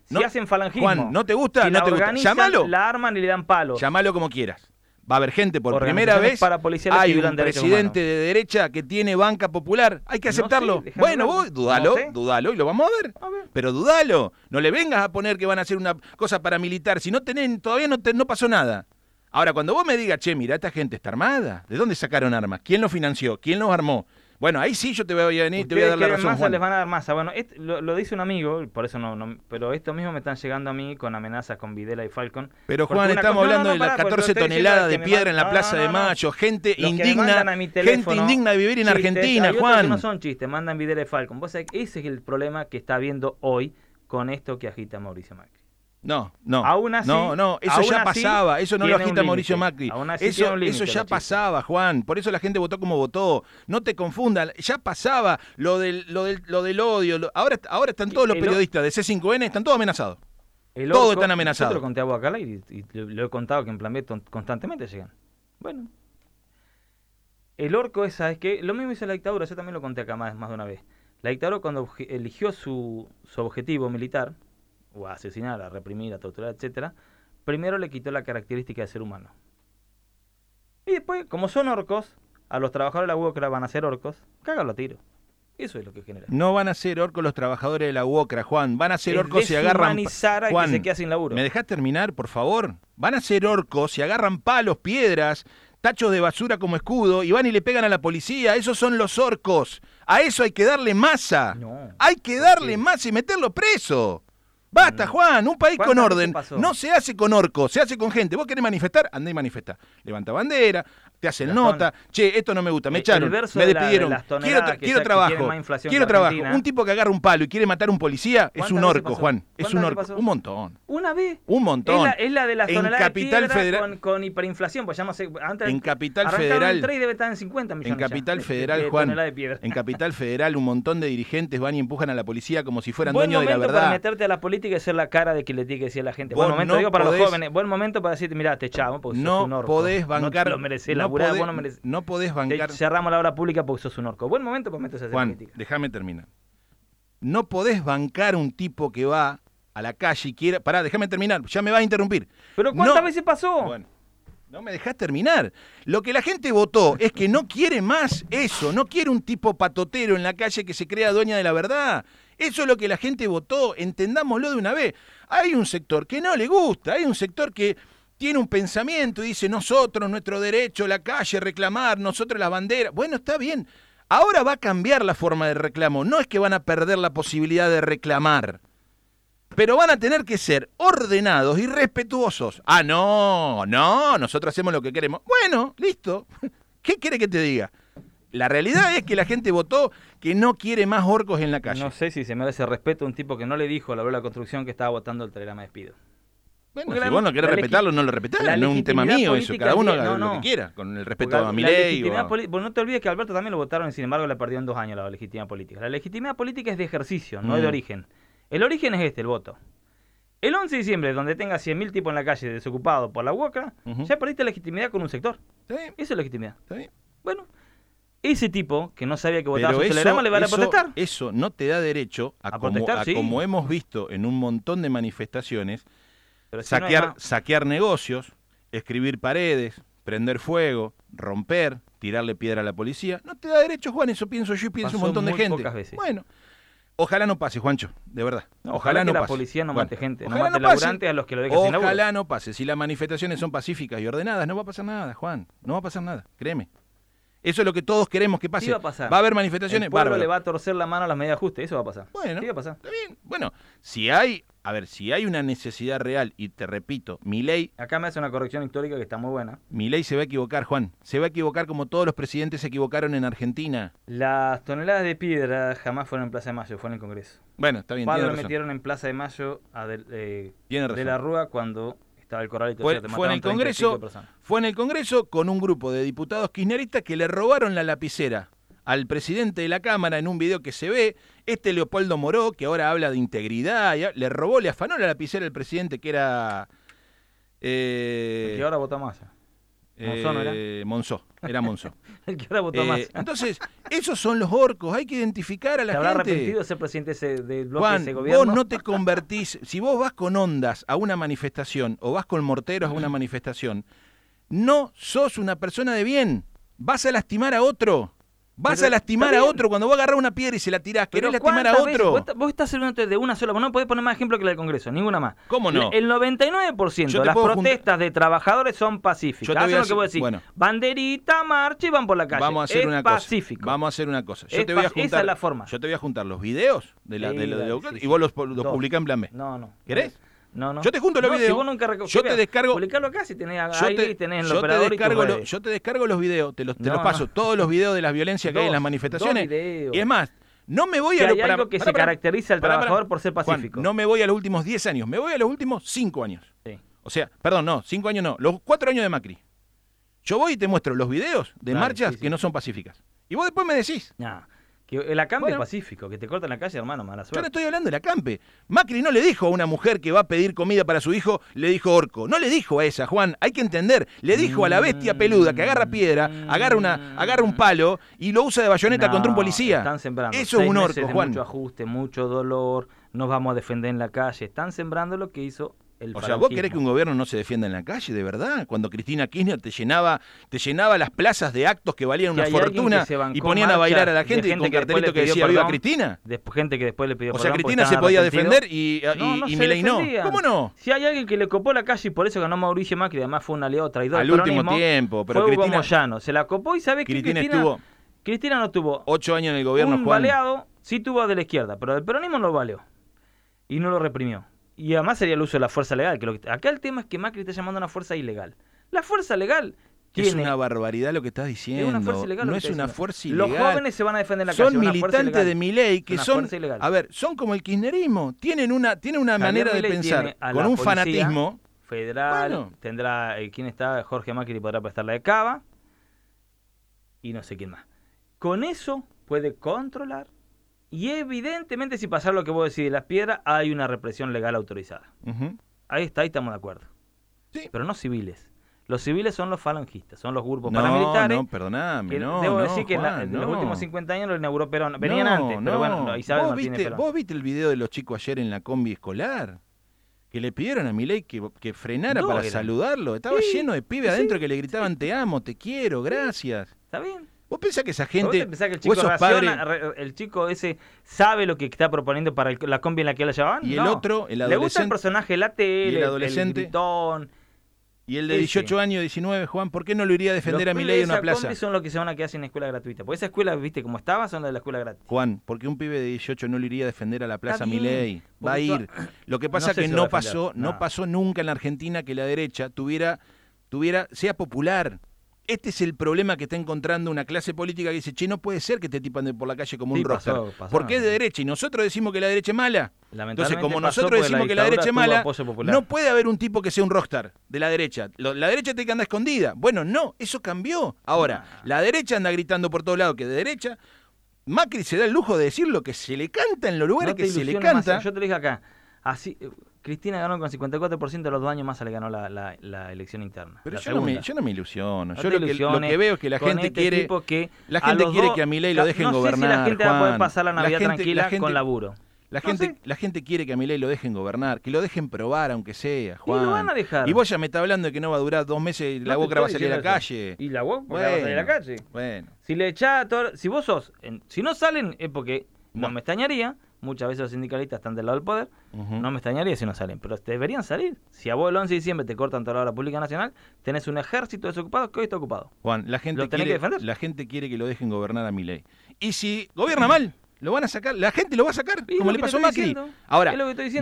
si hacen falangismo. Juan, no te gusta, no te gusta. Llámalo. La arman y le dan palo. Llámalo como quieras va a haber gente por primera vez. Para hay un presidente de derecha que tiene banca popular. Hay que aceptarlo. bueno, vos dudalo, dudalo y lo vamos a ver. Pero dudalo. No le vengas a poner que van a hacer una cosa paramilitar. Si no tenés, todavía no, no pasó nada. Ahora, cuando vos me digas, che, mira, esta gente está armada. ¿De dónde sacaron armas? ¿Quién lo financió? ¿Quién los armó? Bueno, ahí sí yo te voy a venir, te voy a dar la razón. Masa, Juan. les van a dar masa. Bueno, este, lo, lo, dice un amigo, por eso no, no, pero esto mismo me están llegando a mí con amenazas con Videla y Falcon. Pero Juan, estamos hablando de las 14 toneladas de piedra en la Plaza de Mayo, gente indigna, gente indigna de vivir en chistes, Argentina, hay Juan. Que no son chistes, mandan Videla y Falcon. Vos sabés ese es el problema que está habiendo hoy con esto que agita Mauricio Macri. No, no. Aún así, no, no, eso ya pasaba, eso no lo agita Mauricio. Macri. Aún así Eso, tiene un límite, eso ya pasaba, Juan. Por eso la gente votó como votó. No te confundan, ya pasaba lo del, lo del, lo del odio. lo- ahora, ahora están todos los periodistas de C5N, están todos amenazados. El Todos están amenazados. Yo lo conté a y, y lo, he contado que en plan B constantemente llegan. Bueno. El orco es, ¿sabes qué? Lo mismo hizo la dictadura, yo también lo conté acá más, más de una vez. La dictadura cuando eligió su, su objetivo militar, o a asesinar, a reprimir, a torturar, etcétera, primero le quitó la característica de ser humano. Y después, como son orcos, a los trabajadores de la UOCRA van a ser orcos, cágalo a tiro. Eso es lo que genera. No van a ser orcos los trabajadores de la UOCRA, Juan. Van a ser orcos si agarran. que Juan, se queda sin laburo. ¿Me dejás terminar, por favor? Van a ser orcos si agarran palos, piedras, tachos de basura como escudo y van y le pegan a la policía. Esos son los orcos. A eso hay que darle masa. No. Hay que darle masa y meterlo preso. Basta. Juan, un país con ¿Cuántas veces orden no se hace con orcos, se hace con gente. ¿Vos querés manifestar? Andá y manifestá. Levanta bandera, te hacen Gastón, nota. Che, esto no me gusta, me echaron, me de la- de despidieron. quiero tra- trabajo. Quiero trabajo. Un tipo que agarra un palo y quiere matar a un policía es ¿Cuántas un orco? Juan. Es ¿Cuántas un orco. pasó? Un montón. Una vez. Un montón. Es la, es la de las En toneladas Capital de piedra Federal- con, con hiperinflación, pues ya no sé, antes En Capital Federal- en 3 y debe estar en 50 En millones ya, Capital de- Federal, de Juan, toneladas de piedra. en Capital Federal un montón de dirigentes van y empujan a la policía como si fueran dueños de la momento para verdad. meterte a la política y ser la cara de que le tiene que decir a la gente. Buen momento, digo para los jóvenes. Buen momento para decirte, mira, te echamos porque No podés bancar. no laburá, podés- vos no mereces. no podés Te bancar. cerramos la obra pública porque sos un orco. Buen momento para meterse a hacer Juan, política. déjame terminar. No podés bancar un tipo que va a la calle y quiere. Pará, déjame terminar, ya me vas a interrumpir. Pero ¿cuántas No- veces pasó? Bueno, no me dejás terminar. Lo que la gente votó es que no quiere más eso, no quiere un tipo patotero en la calle que se crea dueña de la verdad. Eso es lo que la gente votó, entendámoslo de una vez. Hay un sector que no le gusta, hay un sector que tiene un pensamiento y dice nosotros, nuestro derecho, la calle, reclamar, nosotros las banderas. Bueno, está bien. Ahora va a cambiar la forma de reclamo. No es que van a perder la posibilidad de reclamar pero van a tener que ser ordenados y respetuosos. Ah, no, no, nosotros hacemos lo que queremos. Bueno, listo. ¿Qué quiere que te diga? La realidad es que la gente votó que no quiere más orcos en la calle. No sé si se merece respeto un tipo que no le dijo a la obra de la construcción que estaba votando el telegrama de despido. Bueno, porque si la- vos no querés la respetarlo, no lo respetás. la No es un tema mío eso. Cada uno tiene- haga no, lo que quiera. Con el respeto Porque a mi la ley. legitimidad poli- vos no te olvides que Alberto también lo votaron y sin embargo le perdió en dos años la legitimidad política. La legitimidad política es de ejercicio, no es de Mm. origen. El origen es este, el voto. El 11 de diciembre, donde tenga 100.000 tipos en la calle desocupados por la UOCRA, ya perdiste legitimidad con un sector. Bien, Eso es legitimidad. bien. Bueno, ese tipo que no sabía que votaba su eso, telegrama le van a protestar. eso no te da derecho a, A como, protestar, a sí. como hemos visto en un montón de manifestaciones, Pero si saquear, saquear negocios, escribir paredes, prender fuego, romper, tirarle piedra a la policía. No te da derecho, Juan, eso pienso yo y pienso Pasó un montón de gente. pocas veces. Bueno, ojalá no pase, Juancho, de verdad. No, ojalá, ojalá que no la pase. policía no Bueno, mate gente, no ojalá mate laburantes a los que lo dejen sin. Ojalá no pase. Si las manifestaciones son pacíficas y ordenadas, no va a pasar nada, Juan. No va a pasar nada, créeme. Eso es lo que todos queremos que pase. Sí va a pasar. a haber manifestaciones, El pueblo le va a torcer la mano a las medidas justas, eso va a pasar. Bueno, Sí va a pasar. está bien. Bueno, si hay, a ver, si hay una necesidad real, y te repito, mi ley, Acá me hace una corrección histórica que está muy buena. mi ley se va a equivocar, Juan. Se va a equivocar como todos los presidentes se equivocaron en Argentina. Las toneladas de piedra jamás fueron en Plaza de Mayo, fueron en el Congreso. Bueno, está bien, Pablo tiene lo razón. metieron en Plaza de Mayo a eh, Tiene de la Rúa cuando estaba el corralito. Fue, o sea, te fue en el mataron 30 y pico Congreso, fue en el Congreso con un grupo de diputados kirchneristas que le robaron la lapicera al presidente de la Cámara en un video que se ve. Este Leopoldo Moró, que ahora habla de integridad, y le robó, le afanó la lapicera al presidente que era. eh, El que ahora vota más. Monzó, ¿no era? eh, Monzó, era Monzó. El que ahora votó Eh, más. entonces, esos son los orcos, hay que identificar a ¿Se la habrá gente. arrepentido de ser presidente ese, del bloque Juan, ese vos gobierno? no te convertís, si vos vas con ondas a una manifestación o vas con morteros a una manifestación, no sos una persona de bien, vas a lastimar a otro. Vas Pero a lastimar a otro cuando vos agarrás una piedra y se la tirás. ¿Querés lastimar a otro? Vos, vos estás sirviéndote de una sola, vos no podés poner más ejemplo que la del Congreso, ninguna más. ¿Cómo no? El 99% Yo de las protestas de trabajadores son pacíficas. Hacen lo que vos decís. bueno. Banderita, marcha y van por la calle. Vamos a hacer es una pacífico. cosa. Vamos a hacer una cosa. Yo Es te voy a esa juntar. es la forma. Yo te voy a juntar los videos de la, Sí, de sí, y vos los, los publicás en plan B. No, no. ¿Querés? No, no. Yo te junto los No, videos. Si vos nunca Yo te descargo- Publicalo acá si tenés Yo ahí, te, tenés en el yo te operador y tus descargo lo- redes. yo te descargo los videos, te los, te No, los paso, no. todos los videos de las violencias que hay en Dos, las manifestaciones. dos. Y es más, no me voy Que a lo- hay pará, algo que pará, se pará. caracteriza al trabajador por ser Juan, pacífico. no me voy a los últimos 10 años, me voy a los últimos 5 años. Sí. O sea, perdón, no, 5 años no, los 4 años de Macri. Yo voy y te muestro los videos de Dale, marchas sí, sí. que no son pacíficas. Y vos después me decís. Nah, que el acampe Bueno. pacífico, que te cortan la calle, hermano, mala Yo no suerte. estoy hablando de la campe. Macri no le dijo a una mujer que va a pedir comida para su hijo, le dijo orco. No le dijo a esa, Juan. Hay que entender. Le dijo a la bestia peluda que agarra piedra, agarra, una, agarra un palo y lo usa de bayoneta No, contra un policía. Están sembrando. Eso es un meses orco, de Juan. Mucho ajuste, mucho dolor, nos vamos a defender en la calle. Están sembrando lo que hizo el O sea, ¿vos querés que un gobierno no se defienda en la calle, de verdad? Cuando Cristina Kirchner te llenaba, te llenaba las plazas de actos que valían una fortuna y ponían a bailar a la gente, gente con cartelito que decía viva perdón. Cristina. Después gente que después le pidió O sea, Cristina se podía defender y, y, no y Milei no. ¿Cómo no? Si hay alguien que le copó la calle y por eso ganó Mauricio Macri, además fue un aliado traidor Al último tiempo, pero fue Cristina- Moyano. Se la copó y sabe que Cristina Cristina, estuvo Cristina no tuvo ocho años en el gobierno, un Juan. baleado, sí tuvo de la izquierda, pero del peronismo no lo baleó. Y no lo reprimió. Y además sería el uso de la fuerza legal. Que lo que- acá el tema es que Macri está llamando a una fuerza ilegal. La fuerza legal Es tiene... una barbaridad lo que estás diciendo. es una fuerza ilegal. lo no que es una fuerza Los ilegal. jóvenes se van a defender en la calle. son fuerza militantes de Milei que Una son a ver son como el kirchnerismo tienen una tienen una Javier manera de pensar con un fanatismo Federal, Bueno. tendrá, eh, ¿quién está? Jorge Macri podrá prestar la de Cava y no sé quién más. Con eso puede controlar y evidentemente si pasa lo que vos decís de las piedras, hay una represión legal autorizada. Ujú. Ahí está, ahí estamos de acuerdo. Sí. Pero no civiles. Los civiles son los falangistas, son los grupos no paramilitares. no perdoname que no debo no, decir que en, la- en los últimos 50 años lo inauguró Perón. Venían No, antes, pero no. bueno, Isabel ¿Vos viste, Perón. vos viste el video de los chicos ayer en la combi escolar que le pidieron a Milei que, que frenara para eran. saludarlo estaba Sí, lleno de pibes sí, adentro que le gritaban te amo te quiero gracias ¿Está bien? Vos pensás que esa ¿Vos gente te pensás que el chico sos reacciona, padre re- el chico ese sabe lo que está proponiendo para el- la combi en la que la llevaban? Y el No. otro, el Le gusta el adolescente- personaje la tele, y el adolescente- gritón. y el de ese. 18 años 19 Juan ¿por qué no lo iría a defender Los a de en una plaza combi son los que se van a quedar sin escuela gratuita. Porque esa escuela, viste cómo estaba, son las de la escuela gratis. Juan, ¿por qué un pibe de 18 no lo iría a defender a la Plaza bien, Milei? Va a ir. Lo que No pasa sé que si no pasó, no no. pasó nunca en la Argentina que la derecha tuviera, tuviera, sea popular. Este es el problema que está encontrando una clase política que dice, che, no puede ser que te tipo ande por la calle como Sí, un rockstar. pasó, pasó. Porque es de derecha y nosotros decimos que la derecha es mala. Entonces, como nosotros decimos que la derecha es mala, no puede haber un tipo que sea un rockstar de la derecha. La derecha tiene que andar escondida. Bueno, no, eso cambió. Ahora, Ah. la derecha anda gritando por todos lados que de derecha. Macri se da el lujo de decir lo que se le canta en los lugares No que se le más, canta. Yo te lo dije acá. Así, eh, Cristina ganó con 54% de los dos años más, le ganó la, la- la elección interna. Pero la yo no, me, segunda. yo no me ilusiono. No yo lo que, lo ilusiones que veo es que la gente este quiere. que la gente quiere dos- que a Milei lo dejen no gobernar. sé si la gente va a poder pasar la Navidad gente- tranquila gente- con laburo. La gente, sé. la gente quiere que a Milei lo dejen gobernar, que lo dejen probar aunque sea, Y Juan. lo van a dejar. Y vos ya me estás hablando de que no va a durar dos meses y la boca va a salir a la calle. Y la boca va a salir a la calle. Bueno. Si le echás todo, si vos sos, en- si no salen es porque no Bueno. me extrañaría, muchas veces los sindicalistas están del lado del poder, no me extrañaría si no salen, pero deberían salir. Si a vos el 11 de diciembre te cortan toda la hora pública nacional, tenés un ejército desocupados que hoy está ocupado. Juan, la gente, Lo tenés quiere, que defender. la gente quiere que lo dejen gobernar a Milei. Y si gobierna mal, lo van a sacar, la gente lo va a sacar, como le pasó a Macri. diciendo. Ahora,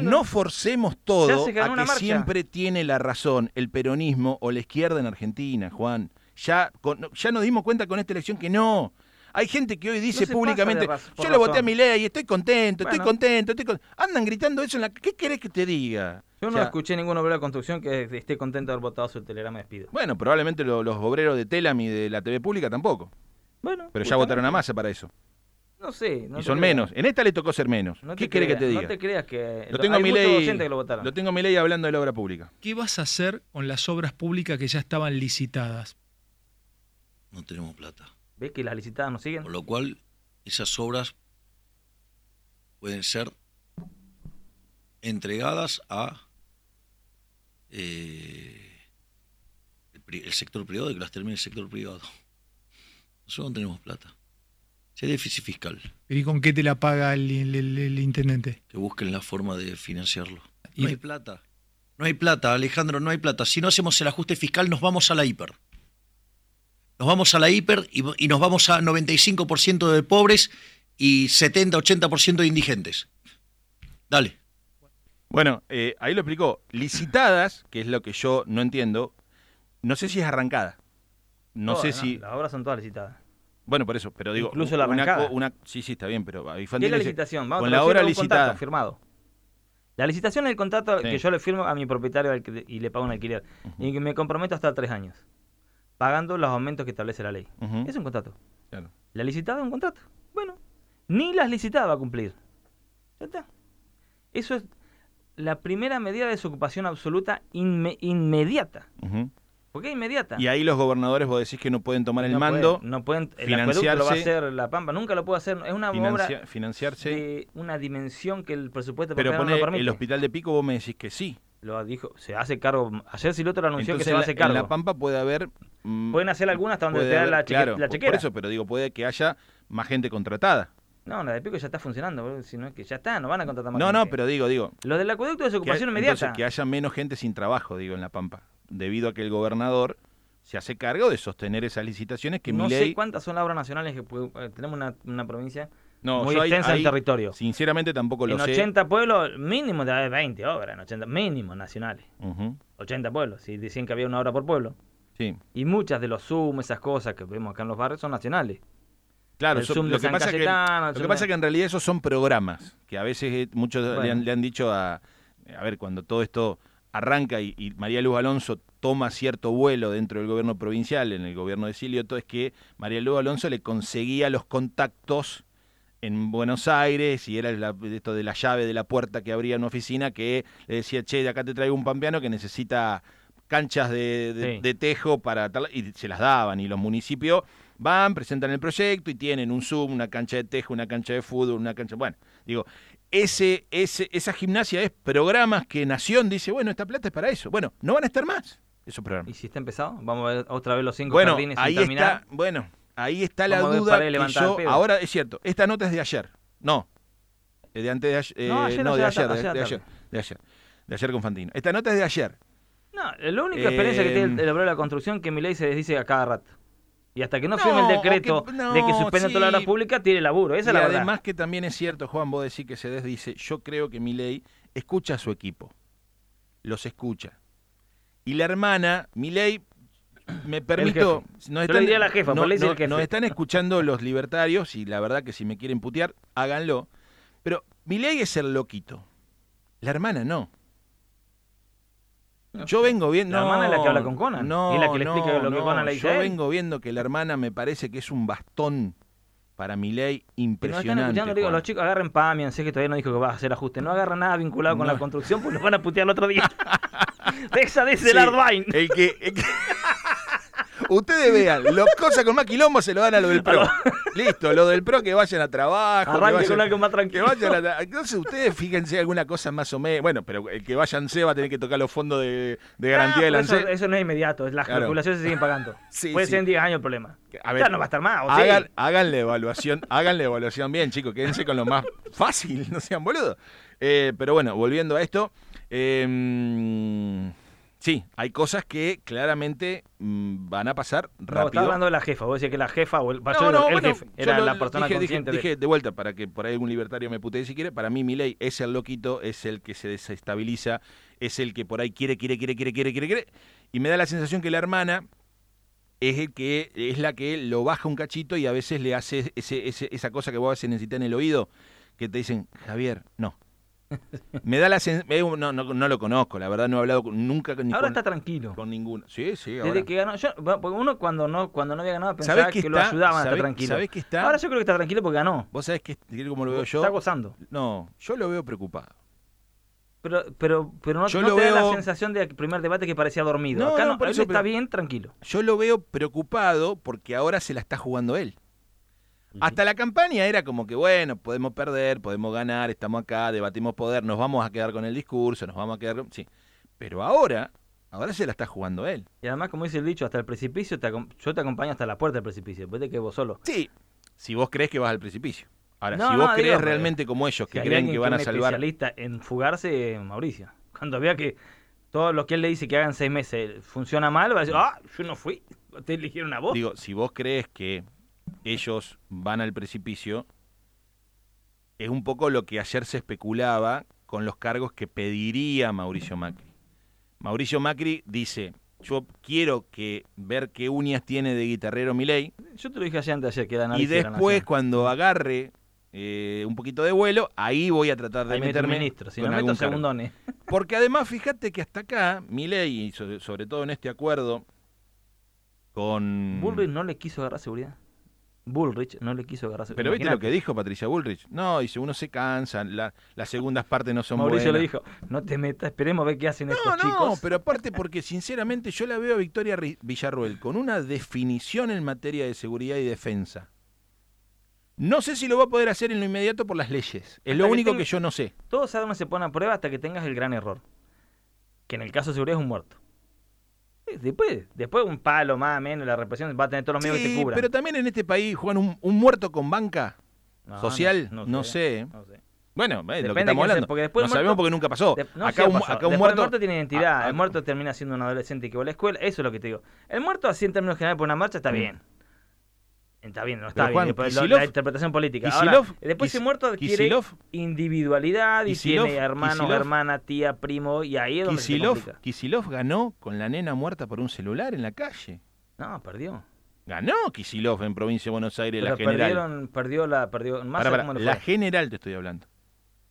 no forcemos todo a que marcha. siempre tiene la razón el peronismo o la izquierda en Argentina, Juan. Ya, con- ya nos dimos cuenta con esta elección que no. Hay gente que hoy dice públicamente, yo le voté a mi ley y estoy contento, estoy contento, estoy con-". Andan gritando eso en la... ¿Qué querés que te diga? Yo O no sea, escuché ningún obrero de construcción que esté contento de haber votado su telegrama de despido. Bueno, probablemente lo- los obreros de Telam y de la TV pública tampoco. Bueno, Pero ya votaron a masa para eso. No sé. No y son creas. menos. En esta le tocó ser menos. No ¿Qué querés que te diga? No te creas que Lo tengo hay mi ley. que lo votaron. Lo tengo a mi ley hablando de la obra pública. ¿Qué vas a hacer con las obras públicas que ya estaban licitadas? No tenemos plata. ¿Ves que las licitadas no siguen? Por lo cual, esas obras pueden ser entregadas a eh, el, sector privado y que las termine el sector privado. Nosotros no tenemos plata. Si hay déficit fiscal, ¿Y con qué te la paga el, el- el- el intendente? que busquen la forma de financiarlo. Y- No hay plata. No hay plata, Alejandro, no hay plata. Si no hacemos el ajuste fiscal, nos vamos a la hiper. Nos vamos a la hiper y, y nos vamos a 95% de pobres y 70-80% de indigentes. Dale. Bueno, eh, ahí lo explicó. Licitadas, que es lo que yo no entiendo, no sé si es arrancada. No Todas, sé si... Las obras son todas licitadas. Bueno, por eso, pero digo... Incluso la arrancada. una Sí, sí, está bien, pero... ahí ¿Qué es la licitación? Vamos con a la obra licitada. contrato firmado. La licitación es el contrato Sí. que yo le firmo a mi propietario y le pago un alquiler. Y que me comprometo hasta tres años. Pagando los aumentos que establece la ley. Es un contrato. Claro. La licitada es un contrato. Bueno, ni las licitadas va a cumplir. Ya está. Eso es la primera medida de desocupación absoluta inme- inmediata. ¿Por qué inmediata? Y ahí los gobernadores vos decís que no pueden tomar el no mando, pueden- no pueden, el acueducto lo va a financiarse- hacer la Pampa, nunca lo puede hacer. Es una obra financia- financiarse, de una dimensión que el presupuesto pero no pone lo permite. el hospital de Pico, vos me decís que sí. Lo dijo, se hace cargo. Ayer Siloto lo anunció Entonces que se va a hacer cargo. en La Pampa puede haber... mm, Pueden hacer algunas hasta donde te da la, claro, la por- chequera. Por eso, pero digo, puede que haya más gente contratada. No, la de Pico ya está funcionando, si no es que ya está, no van a contratar más No, no, gente. pero digo, digo, Lo del acueducto de que, desocupación entonces, inmediata. que haya menos gente sin trabajo, digo, en La Pampa, debido a que el gobernador se hace cargo de sostener esas licitaciones que no sé cuántas son las obras nacionales que eh, tenemos una, una provincia No, muy ahí- extensa ahí, en territorio. Sinceramente tampoco lo En sé. 80 pueblos, mínimo de 20 obras, en 80, mínimo nacionales. Ujú, 80 pueblos, si decían que había una obra por pueblo. Sí, Y muchas de los Zoom, esas cosas que vemos acá en los barrios son nacionales. claro, El son- Zoom de lo, que San pasa que, Cayetano, lo que pasa de- que en realidad esos son programas, que a veces eh, muchos le, han, le han dicho a... A ver, cuando todo esto arranca y, y María Luz Alonso toma cierto vuelo dentro del gobierno provincial, en el gobierno de Silioto, es que María Luz Alonso le conseguía los contactos en Buenos Aires y era la- esto de la llave de la puerta que abría una oficina que le decía, che, de acá te traigo un pampeano que necesita canchas de, de- Sí. de tejo para tal, y se las daban y los municipios van, presentan el proyecto y tienen un Zoom, una cancha de tejo, una cancha de fútbol, una cancha, bueno, digo, ese, ese, esa gimnasia es programas que Nación dice, bueno, esta plata es para eso. Bueno, no van a estar más esos programas. ¿Y si está empezado? Vamos a ver otra vez los cinco Bueno, jardines sin ahí terminar. está, bueno, ahí está la Vamos duda que yo, ahora es cierto, esta nota es de ayer, no, eh, de antes de ayer, No, eh, ayer, no, de ayer, ayer, de, ayer, de ayer. ayer, de ayer, de ayer con Fantino. Esta nota es de ayer. No, la única experiencia que tiene el, Eh, el obrero de la construcción que mi ley se desdice a cada rato. Y hasta que no, No, firme el decreto que- no, de que suspende toda la obra sí. pública, tiene laburo. Esa y es la además verdad. que también es cierto, Juan, vos decís que se desdice, yo creo que mi ley escucha a su equipo, los escucha. Y la hermana, mi ley, me permito, nos Yo le diría a la jefa, no- el jefe. nos están escuchando los libertarios y la verdad que si me quieren putear, háganlo. Pero mi ley es el loquito, la hermana no. Yo vengo viendo. La no, hermana es la que habla con Conan, No, y es la que le no, explica lo que no, Conan le dice Yo vengo viendo que la hermana me parece que es un bastón para mi ley Si nos están impresionante. escuchando, digo, los chicos agarren Pamian, sé que todavía no dijo que va a hacer ajuste. No agarran nada vinculado con No. la construcción, pues los van a putear el otro día. Esa de ese Sí. El que, el que- Ustedes vean, los cosas con más quilombo se lo dan a lo del pro. Listo, lo del pro que vayan a trabajo. que Arranque vayan- con algo más que tranquilo. vayan a tra- Entonces ustedes fíjense alguna cosa más o menos. Bueno, pero el que vaya ANSE va a tener que tocar los fondos de, de garantía Ah, del pero eso, eso no es inmediato, las Claro. calculaciones se siguen pagando. Sí, Puede sí. ser en 10 años el problema. A ver, ya no va a estar más, ¿o sí? hagan, hagan la evaluación, hagan la evaluación bien, chicos, quédense con lo más fácil, no sean boludos. Eh, pero bueno, volviendo a esto, eh, sí, hay cosas que claramente mm, van a pasar No, rápido. estaba hablando de la jefa. Vos decías que la jefa o el, No, no, el bueno, jefe. Era lo- la persona dije, dije- consciente de- dije de vuelta para que por ahí algún libertario me putee si quiere. Para mí, mi ley es el loquito, es el que se desestabiliza, es el que por ahí quiere, quiere, quiere, quiere, quiere, quiere, quiere. Y me da la sensación que la hermana es el que es la que lo baja un cachito y a veces le hace ese, ese- esa cosa que vos a veces necesitas en el oído, que te dicen, Javier, no. Me da la sensación, no, no, no lo conozco, la verdad no he hablado con- nunca con, Ahora con, está tranquilo. con ninguno. Sí, sí, Desde que ganó, yo, porque uno cuando no, cuando no había ganado ¿Sabés pensaba que que, lo está- ayudaban a estar tranquilo. sabés que está- Ahora yo creo que está tranquilo porque ganó. Vos sabés que, cómo lo veo yo. Está gozando. No, yo lo veo preocupado. Pero, pero, pero no, Yo no lo te da la sensación de primer debate que parecía dormido. No, Acá no, no, por él eso, está bien, tranquilo. Yo lo veo preocupado porque ahora se la está jugando él. Hasta la campaña era como que, bueno, podemos perder, podemos ganar, estamos acá, debatimos poder, nos vamos a quedar con el discurso, nos vamos a quedar con... Sí. Pero ahora, ahora se la está jugando él. Y además, como dice el dicho, hasta el precipicio, te yo te acompaño hasta la puerta del precipicio. Después de que vos solo. Sí, Si vos crees que vas al precipicio. Ahora, No, si vos no, crees realmente como ellos, que creen que van a salvar... especialista en fugarse, Mauricio. Cuando vea que todo lo que él le dice que hagan seis meses funciona mal, va a decir, ah, yo no fui. Te eligieron a vos. Digo, si vos crees que ellos van al precipicio, es un poco lo que ayer se especulaba con los cargos que pediría Mauricio Macri. Mauricio Macri dice, yo quiero que ver qué uñas tiene de guitarrero Milei, Yo te lo dije ayer antes ayer, que era y de después cuando agarre eh, un poquito de vuelo, ahí voy a tratar de Ahí meterme ministro, si con no meto segundones. Porque además, fíjate que hasta acá, Milei, y sobre todo en este acuerdo con... Bullrich no le quiso agarrar seguridad. Bullrich no le quiso agarrar. Pero viste lo que dijo Patricia Bullrich. No, dice, uno se cansa, la- las segundas partes no son Mauricio le buenas. dijo, no te metas, esperemos a ver qué hacen No, estos no, chicos. pero aparte porque sinceramente yo la veo a Victoria Ri- Villarruel con una definición en materia de seguridad y defensa. No sé si lo va a poder hacer en lo inmediato por las leyes. Es Hasta lo que único tenga- que yo no sé. Todo sabe dónde se pone a prueba hasta que tengas el gran error. Que en el caso de seguridad es un muerto. Eh, Después, después un palo más, menos, la represión va a tener todos los medios que te Sí, cubran. pero también en este país, Juan, un, un muerto con banca No, social, no, sé. ¿eh? no sé. Bueno, es lo que estamos sea, hablando. porque después no muerto- sabemos porque nunca pasó. De- sí acá, un, acá muerto... El muerto tiene identidad. Ah, ah, el muerto termina siendo un adolescente que va a la escuela. Eso es lo que te digo. El muerto, así en términos generales, por una marcha, está Mm. bien. Está bien, no está Juan, bien. Kisilov- la interpretación política. Kisilov- Ahora, después Kis- muerto adquiere Kisilov- individualidad y Kisilov- tiene hermano, hermana, tía, primo. Y ahí es donde se complica. Kisilov ganó con la nena muerta por un celular en la calle. No, perdió. Ganó Kisilov en provincia de Buenos Aires, Pero la general. perdieron, perdió la, perdió, más ¿cómo le la general te estoy hablando.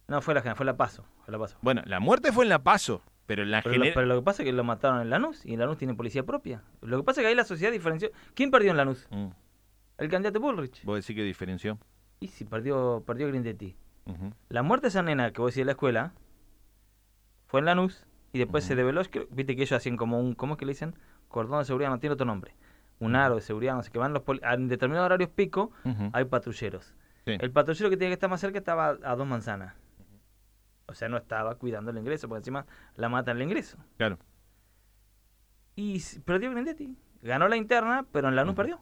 No, fue la general, fue la paso, fue la paso. Bueno, la muerte fue en La Paso, pero en la Pero lo, pero lo que pasa es que lo mataron en Lanús y en Lanús tiene policía propia. Lo que pasa es que ahí la sociedad diferenció. ¿Quién perdió en Lanús? Mm, El candidato Bullrich. ¿Vos decís que diferenció? Y si perdió, perdió Grindetti. La muerte de esa nena que vos decís de la escuela fue en Lanús y después se develó. Viste que ellos hacían como un, ¿cómo es que le dicen? Cordón de seguridad, no tiene otro nombre. Un aro de seguridad, no sé, que van los poli- en determinados horarios pico hay patrulleros. Sí. El patrullero que tenía que estar más cerca estaba a dos manzanas. O sea, no estaba cuidando el ingreso, porque encima la matan el ingreso. Claro. Y perdió Grindetti. Ganó la interna, pero en Lanús perdió.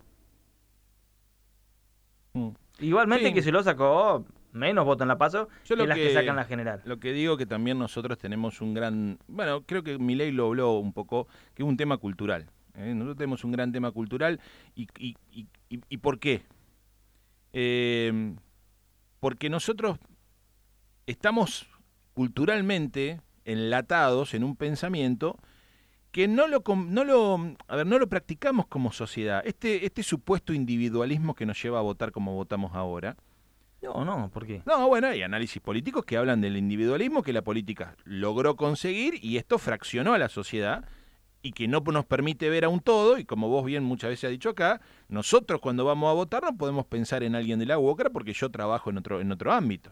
Mm. Igualmente Sí. que se lo sacó menos votos en la paso Yo que lo las que que- sacan la general. Lo que digo que también nosotros tenemos un gran, bueno, creo que Milei lo habló un poco, que es un tema cultural. ¿eh? Nosotros tenemos un gran tema cultural y, y, y, y- ¿y por qué? Eh, porque nosotros estamos culturalmente enlatados en un pensamiento que no lo, no lo, a ver, no lo practicamos como sociedad. Este, este supuesto individualismo que nos lleva a votar como votamos ahora, No, no, ¿por qué? no, bueno, hay análisis políticos que hablan del individualismo que la política logró conseguir y esto fraccionó a la sociedad y que no nos permite ver a un todo, y como vos bien muchas veces has dicho acá, nosotros cuando vamos a votar no podemos pensar en alguien de la UOCRA porque yo trabajo en otro, en otro ámbito.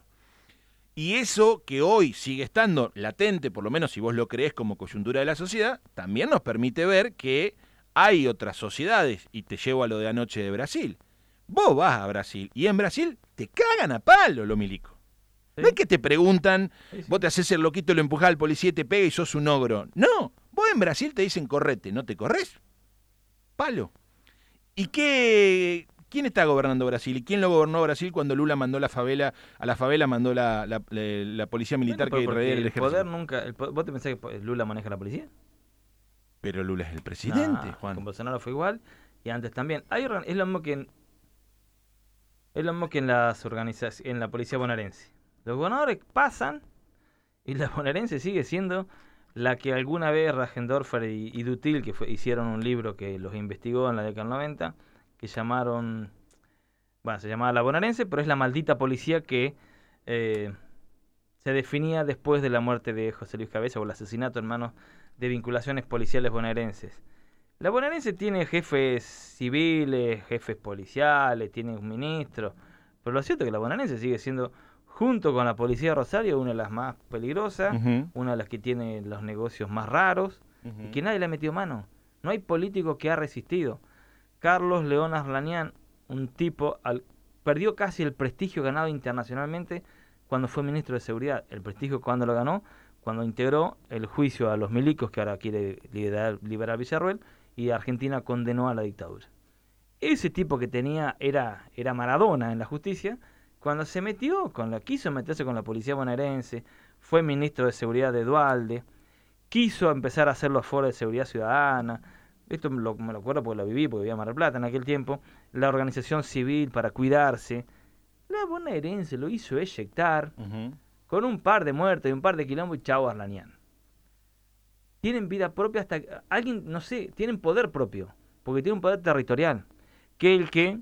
Y eso que hoy sigue estando latente, por lo menos si vos lo creés como coyuntura de la sociedad, también nos permite ver que hay otras sociedades, y te llevo a lo de anoche de Brasil. Vos vas a Brasil y en Brasil te cagan a palo, lo milico. Sí. No es que te preguntan, Sí, sí. vos te haces el loquito, lo empujás al policía y te pega y sos un ogro. No, vos en Brasil te dicen correte, ¿no te corres? Palo. ¿Y qué, quién está gobernando Brasil? ¿Y quién lo gobernó Brasil cuando Lula mandó la favela, a la favela mandó la, la- la- la policía militar Bueno, que rodea el el ejército? poder nunca. el ¿Vos te pensás que Lula maneja la policía? Pero Lula es el presidente, Nah, Juan. Con Bolsonaro fue igual y antes también. Hay es lo mismo que en, es lo mismo que en las organizaciones, en la policía bonaerense. Los gobernadores pasan y la bonaerense sigue siendo la que alguna vez Rajendorfer y, y Dutil, que fue- hicieron un libro que los investigó en la década del 90, que llamaron, bueno, se llamaba la bonaerense, pero es la maldita policía que eh, se definía después de la muerte de José Luis Cabeza o el asesinato en manos de vinculaciones policiales bonaerenses. La bonaerense tiene jefes civiles, jefes policiales, tiene un ministro, pero lo cierto es que la bonaerense sigue siendo, junto con la policía de Rosario, una de las más peligrosas, una de las que tiene los negocios más raros, y que nadie le ha metido mano. No hay político que ha resistido. Carlos León Arlanian, un tipo, al, perdió casi el prestigio ganado internacionalmente cuando fue ministro de Seguridad. El prestigio cuando lo ganó, cuando integró el juicio a los milicos que ahora quiere liberar, liberar Villarruel y Argentina condenó a la dictadura. Ese tipo que tenía era, era Maradona en la justicia, cuando se metió, con la, quiso meterse con la policía bonaerense, fue ministro de Seguridad de Dualde, quiso empezar a hacer los foros de seguridad ciudadana, esto me lo, me lo acuerdo porque lo viví, porque vivía en Mar del Plata en aquel tiempo, la organización civil para cuidarse, la bonaerense lo hizo eyectar, con un par de muertos y un par de quilombos y Arlanian. Tienen vida propia hasta... Alguien, no sé, tienen poder propio, porque tienen un poder territorial, que el que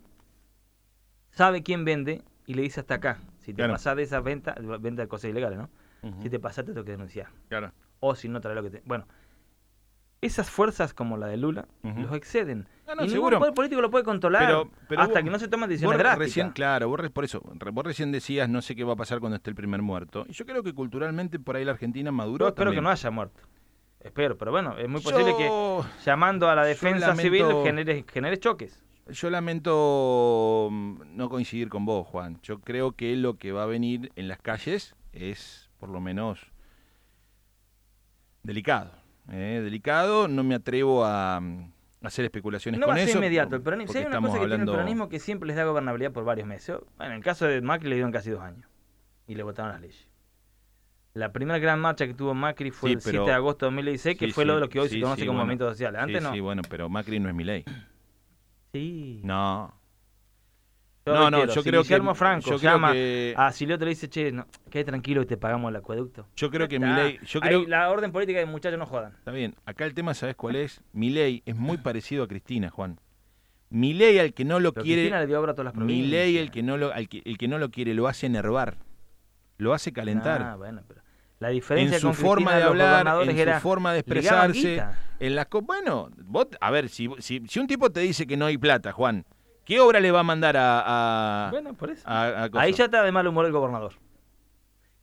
sabe quién vende y le dice hasta acá. Si te Claro. pasás de esa venta, venta de cosas ilegales, ¿no? Si te pasás te tengo que denunciar. Claro. O si no traes lo que te... Bueno, esas fuerzas como la de Lula los exceden. No, no, y seguro. ningún poder político lo puede controlar Pero- pero hasta vos- que no se toman decisiones drásticas. recién, claro, vos por eso, vos recién decías no sé qué va a pasar cuando esté el primer muerto. Y yo creo que culturalmente por ahí la Argentina maduró Yo espero que no haya muerto. Espero, pero bueno, es muy posible que llamando a la defensa lamento- civil genere, genere choques. Yo lamento mm, no coincidir con vos, Juan. Yo creo que lo que va a venir en las calles es, por lo menos, delicado. ¿Eh? Delicado, no me atrevo a, mm, hacer especulaciones No con va a ser eso. inmediato. El peronismo, si hay una estamos cosa que tiene el peronismo que siempre les da gobernabilidad por varios meses. Bueno, en el caso de Macri le dieron casi dos años. Y le votaron las leyes. La primera gran marcha que tuvo Macri fue Sí, el pero- 7 de agosto de 2016, que Sí, fue sí, lo de lo que hoy se conoce como bueno. movimiento social. Antes no. Sí, bueno, pero Macri no es mi ley. Sí. No. Yo No, no, yo si creo Guillermo que Franco yo creo llama que a Silioto le dice, che, no, quédate tranquilo y te pagamos el acueducto. yo creo que mi ley, yo Ahí creo la orden política de muchachos no jodan. Está bien, acá el tema sabes cuál es? Mi ley es muy parecido a Cristina, Juan. Mi ley al que no lo Pero quiere Cristina le dio obra a todas las Mi provincias. ley el que no lo al que, el que no lo quiere lo hace enervar. Lo hace calentar. Ah, bueno, pero la diferencia en su con forma Cristina, de hablar, en su forma de expresarse, en las co- bueno, vos, a ver, si, si, si un tipo te dice que no hay plata, Juan, ¿qué obra le va a mandar a, a, Bueno, por eso. a- a coso? Ahí ya está de mal humor el gobernador.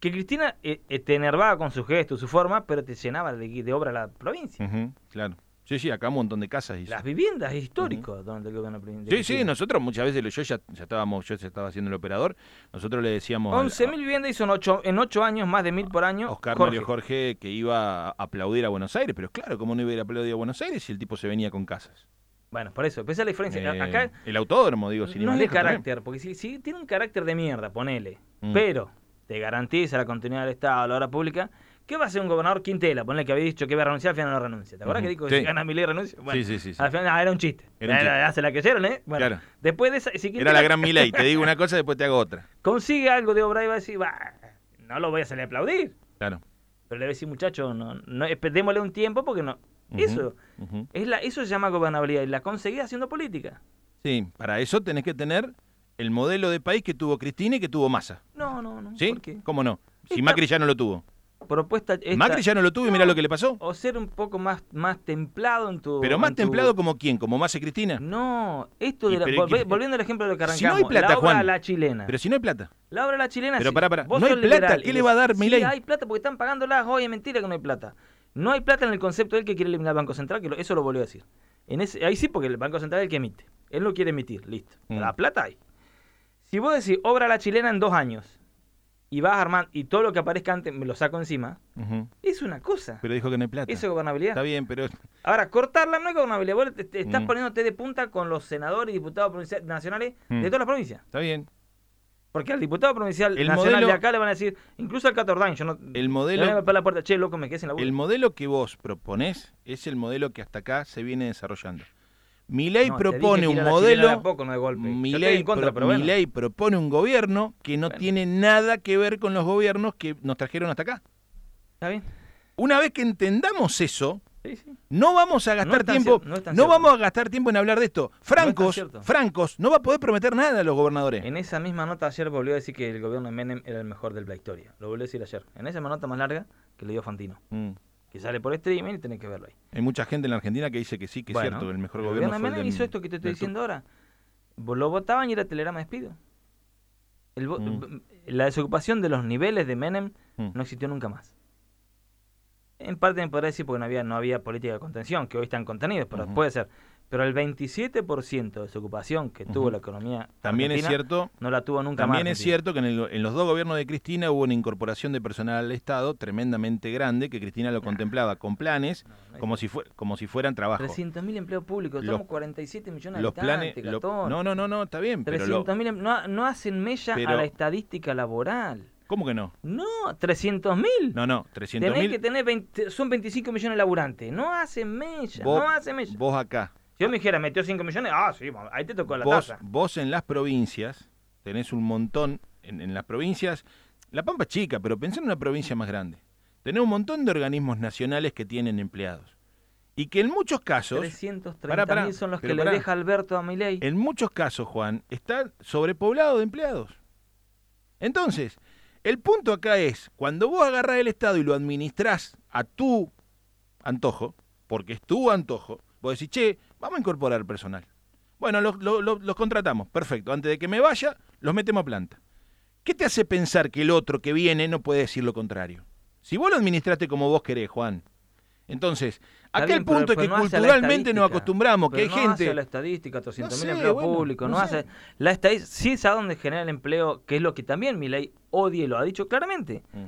Que Cristina eh, eh, te enervaba con su gesto, su forma, pero te llenaba de, de obra la provincia. Claro. Sí, sí, acá un montón de casas hizo. Las viviendas históricas donde el gobierno de Sí, sí, Cristina. nosotros muchas veces, yo ya, ya estábamos, yo ya estaba haciendo el operador, nosotros le decíamos al- 11.000 viviendas hizo en 8, en ocho años, más de mil por año. Oscar Jorge. Mario Jorge que iba a aplaudir a Buenos Aires, pero claro, ¿cómo no iba a ir a aplaudir a Buenos Aires si el tipo se venía con casas? Bueno, por eso, esa es la diferencia. Eh, Acá el autódromo, digo, sin no es también. carácter, porque si, si tiene un carácter de mierda, ponele, Mm. pero te garantiza la continuidad del Estado, la obra pública, ¿qué va a hacer un gobernador Quintela? Ponele que había dicho que iba a renunciar, al final no renuncia. ¿Te acuerdas Ujú. que dijo Sí. que si gana mi ley renuncia? Bueno, Sí, sí, sí, sí. Al final ah, era un chiste. Era un chiste. Se la creyeron, ¿eh? Bueno, Claro. después de esa, si Era la gran Milei, te digo una cosa, después te hago otra. consigue algo de obra y va a decir, va, no lo voy a salir a aplaudir. Claro. Pero le voy a decir, muchacho, no, no, démosle un tiempo porque no. Eso, es la, eso se llama gobernabilidad y la conseguí haciendo política. Sí, para eso tenés que tener el modelo de país que tuvo Cristina y que tuvo Massa. No, no, no. ¿Sí? ¿Por qué? ¿Cómo no? Si Esta- Macri ya no lo tuvo. Propuesta esta- Macri ya no lo tuvo y mirá lo que le pasó. O ser un poco más, más templado en tu. Pero más tu- templado como quién, como Massa y Cristina. No, esto de la, pero- volve- que- volviendo al ejemplo de lo que Si no arrancamos. hay plata, la obra Juan. a la chilena. Pero si no hay plata. La obra a la chilena. Pero sí. pará, pará, Vos no hay plata, ¿qué le va a dar sí, Milei? hay plata porque están pagándolas hoy, es mentira que no hay plata. No hay plata en el concepto de él que quiere eliminar el Banco Central, que lo- eso lo volvió a decir. En ese, ahí sí, porque el Banco Central es el que emite. Él lo quiere emitir, listo. Mm. La plata hay. Si vos decís obra la chilena en dos años y vas armando y todo lo que aparezca antes me lo saco encima, es una cosa. Pero dijo que no hay plata. Eso es gobernabilidad. Está bien, pero Ahora, cortarla no es gobernabilidad. Vos te, te estás Mm. poniéndote de punta con los senadores y diputados nacionales Mm. de todas las provincias. está bien. Porque al diputado provincial El nacional modelo- de acá le van a decir, incluso al Catordán, yo no. El le modelo- a golpear la puerta, che, loco, me quedé sin la El modelo que vos proponés es el modelo que hasta acá se viene desarrollando. No, te dije propone un modelo. poco, no golpe. Milei, en contra, pro- bueno. Milei propone un gobierno que no Bueno. tiene nada que ver con los gobiernos que nos trajeron hasta acá. ¿Está bien? Una vez que entendamos eso, Sí, sí. no vamos a No gastar tiempo, no no vamos a gastar tiempo en hablar de esto. Francos, cierto. Francos, no va a poder prometer nada a los gobernadores. En esa misma nota ayer volvió a decir que el gobierno de Menem era el mejor de la historia. Lo volvió a decir ayer. En esa misma nota más larga que le dio Fantino. Mm. Que sale por streaming y tenés que verlo ahí. Hay mucha gente en la Argentina que dice que sí, que es cierto, que el mejor el gobierno Menem del- hizo esto que te estoy diciendo ahora. Lo votaban y era telegrama de despido. El Mm. La desocupación de los niveles de Menem Mm. no existió nunca más. En parte me podría decir porque no había, no había política de contención, que hoy están contenidos, pero puede ser. Pero el 27% de desocupación que tuvo la economía También es cierto no la tuvo nunca más. También es cierto que en, el- en los dos gobiernos de Cristina hubo una incorporación de personal al Estado tremendamente grande, que Cristina lo contemplaba con planes no como si, fue, como si fueran trabajo. 300.000 empleos públicos, Los- estamos 47 millones de Los planes... lo- no, no, no, no, está bien, pero... lo- 300.000 em- no, no hacen mella Pero- a la estadística laboral. ¿Cómo que no? No, 300.000. No, no, 300 Tenés que mil... tener 20 son 25 millones de laburantes. No hacen mella, Vos, no hacen mella. vos acá, Si yo me dijera, metió 5 millones, ah, sí, ahí te tocó la vos, tasa. vos en las provincias tenés un montón, en, en las provincias, La Pampa es chica, pero pensá en una provincia más grande. Tenés un montón de organismos nacionales que tienen empleados. Y que en muchos casos... 330 Pará, pará, mil son los que pero le pará. deja Alberto a Milei. En muchos casos, Juan, está sobrepoblado de empleados. Entonces, el punto acá es, cuando vos agarrás el Estado y lo administrás a tu antojo, porque es tu antojo, vos decís, che, vamos a incorporar personal. Bueno, los, lo- lo- los contratamos, perfecto. Antes de que me vaya, los metemos a planta. ¿Qué te hace pensar que el otro que viene no puede decir lo contrario? Si vos lo administraste como vos querés, Juan. Entonces, Acá bien, punto pero es que no culturalmente nos acostumbramos, que hay no gente... hace la estadística, 300.000 No sé, empleos bueno, públicos, no sé. hace... La estadística, sí sabe dónde genera el empleo, que es lo que también Milei odia y lo ha dicho claramente. Mm.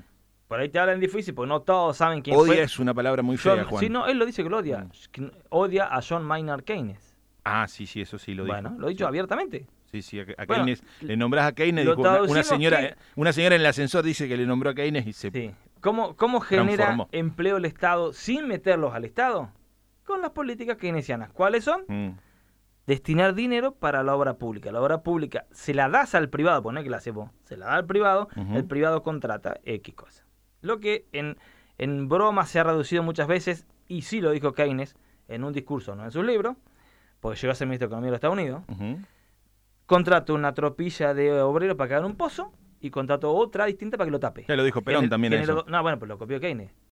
Por ahí te hablan difícil, porque no todos saben quién Odia fue. es una palabra muy John- fea, Juan. Sí, no, él lo dice que lo odia. Mm. Odia a John Maynard Keynes. Ah, sí, sí, eso sí lo dijo. bueno, lo he dicho Sí. abiertamente. Sí, sí, a, a Bueno, Keynes, le nombrás a Keynes, dijo, una, una señora, que- una señora en el ascensor dice que le nombró a Keynes y se... Sí. ¿Cómo, ¿Cómo genera Transformó. empleo el Estado sin meterlos al Estado? Con las políticas keynesianas. ¿Cuáles son? Mm, Destinar dinero para la obra pública. La obra pública se la das al privado, poné que la haces vos. Se la da al privado, el privado contrata X cosa. Lo que en, en broma se ha reducido muchas veces, y sí lo dijo Keynes en un discurso, no en sus libros, porque llegó a ser ministro de Economía de los Estados Unidos, ujú. contrato una tropilla de obreros para hagan un pozo y contrato otra distinta para que lo tape. Ya lo dijo Perón también eso. No, bueno, pues lo copió Keynes.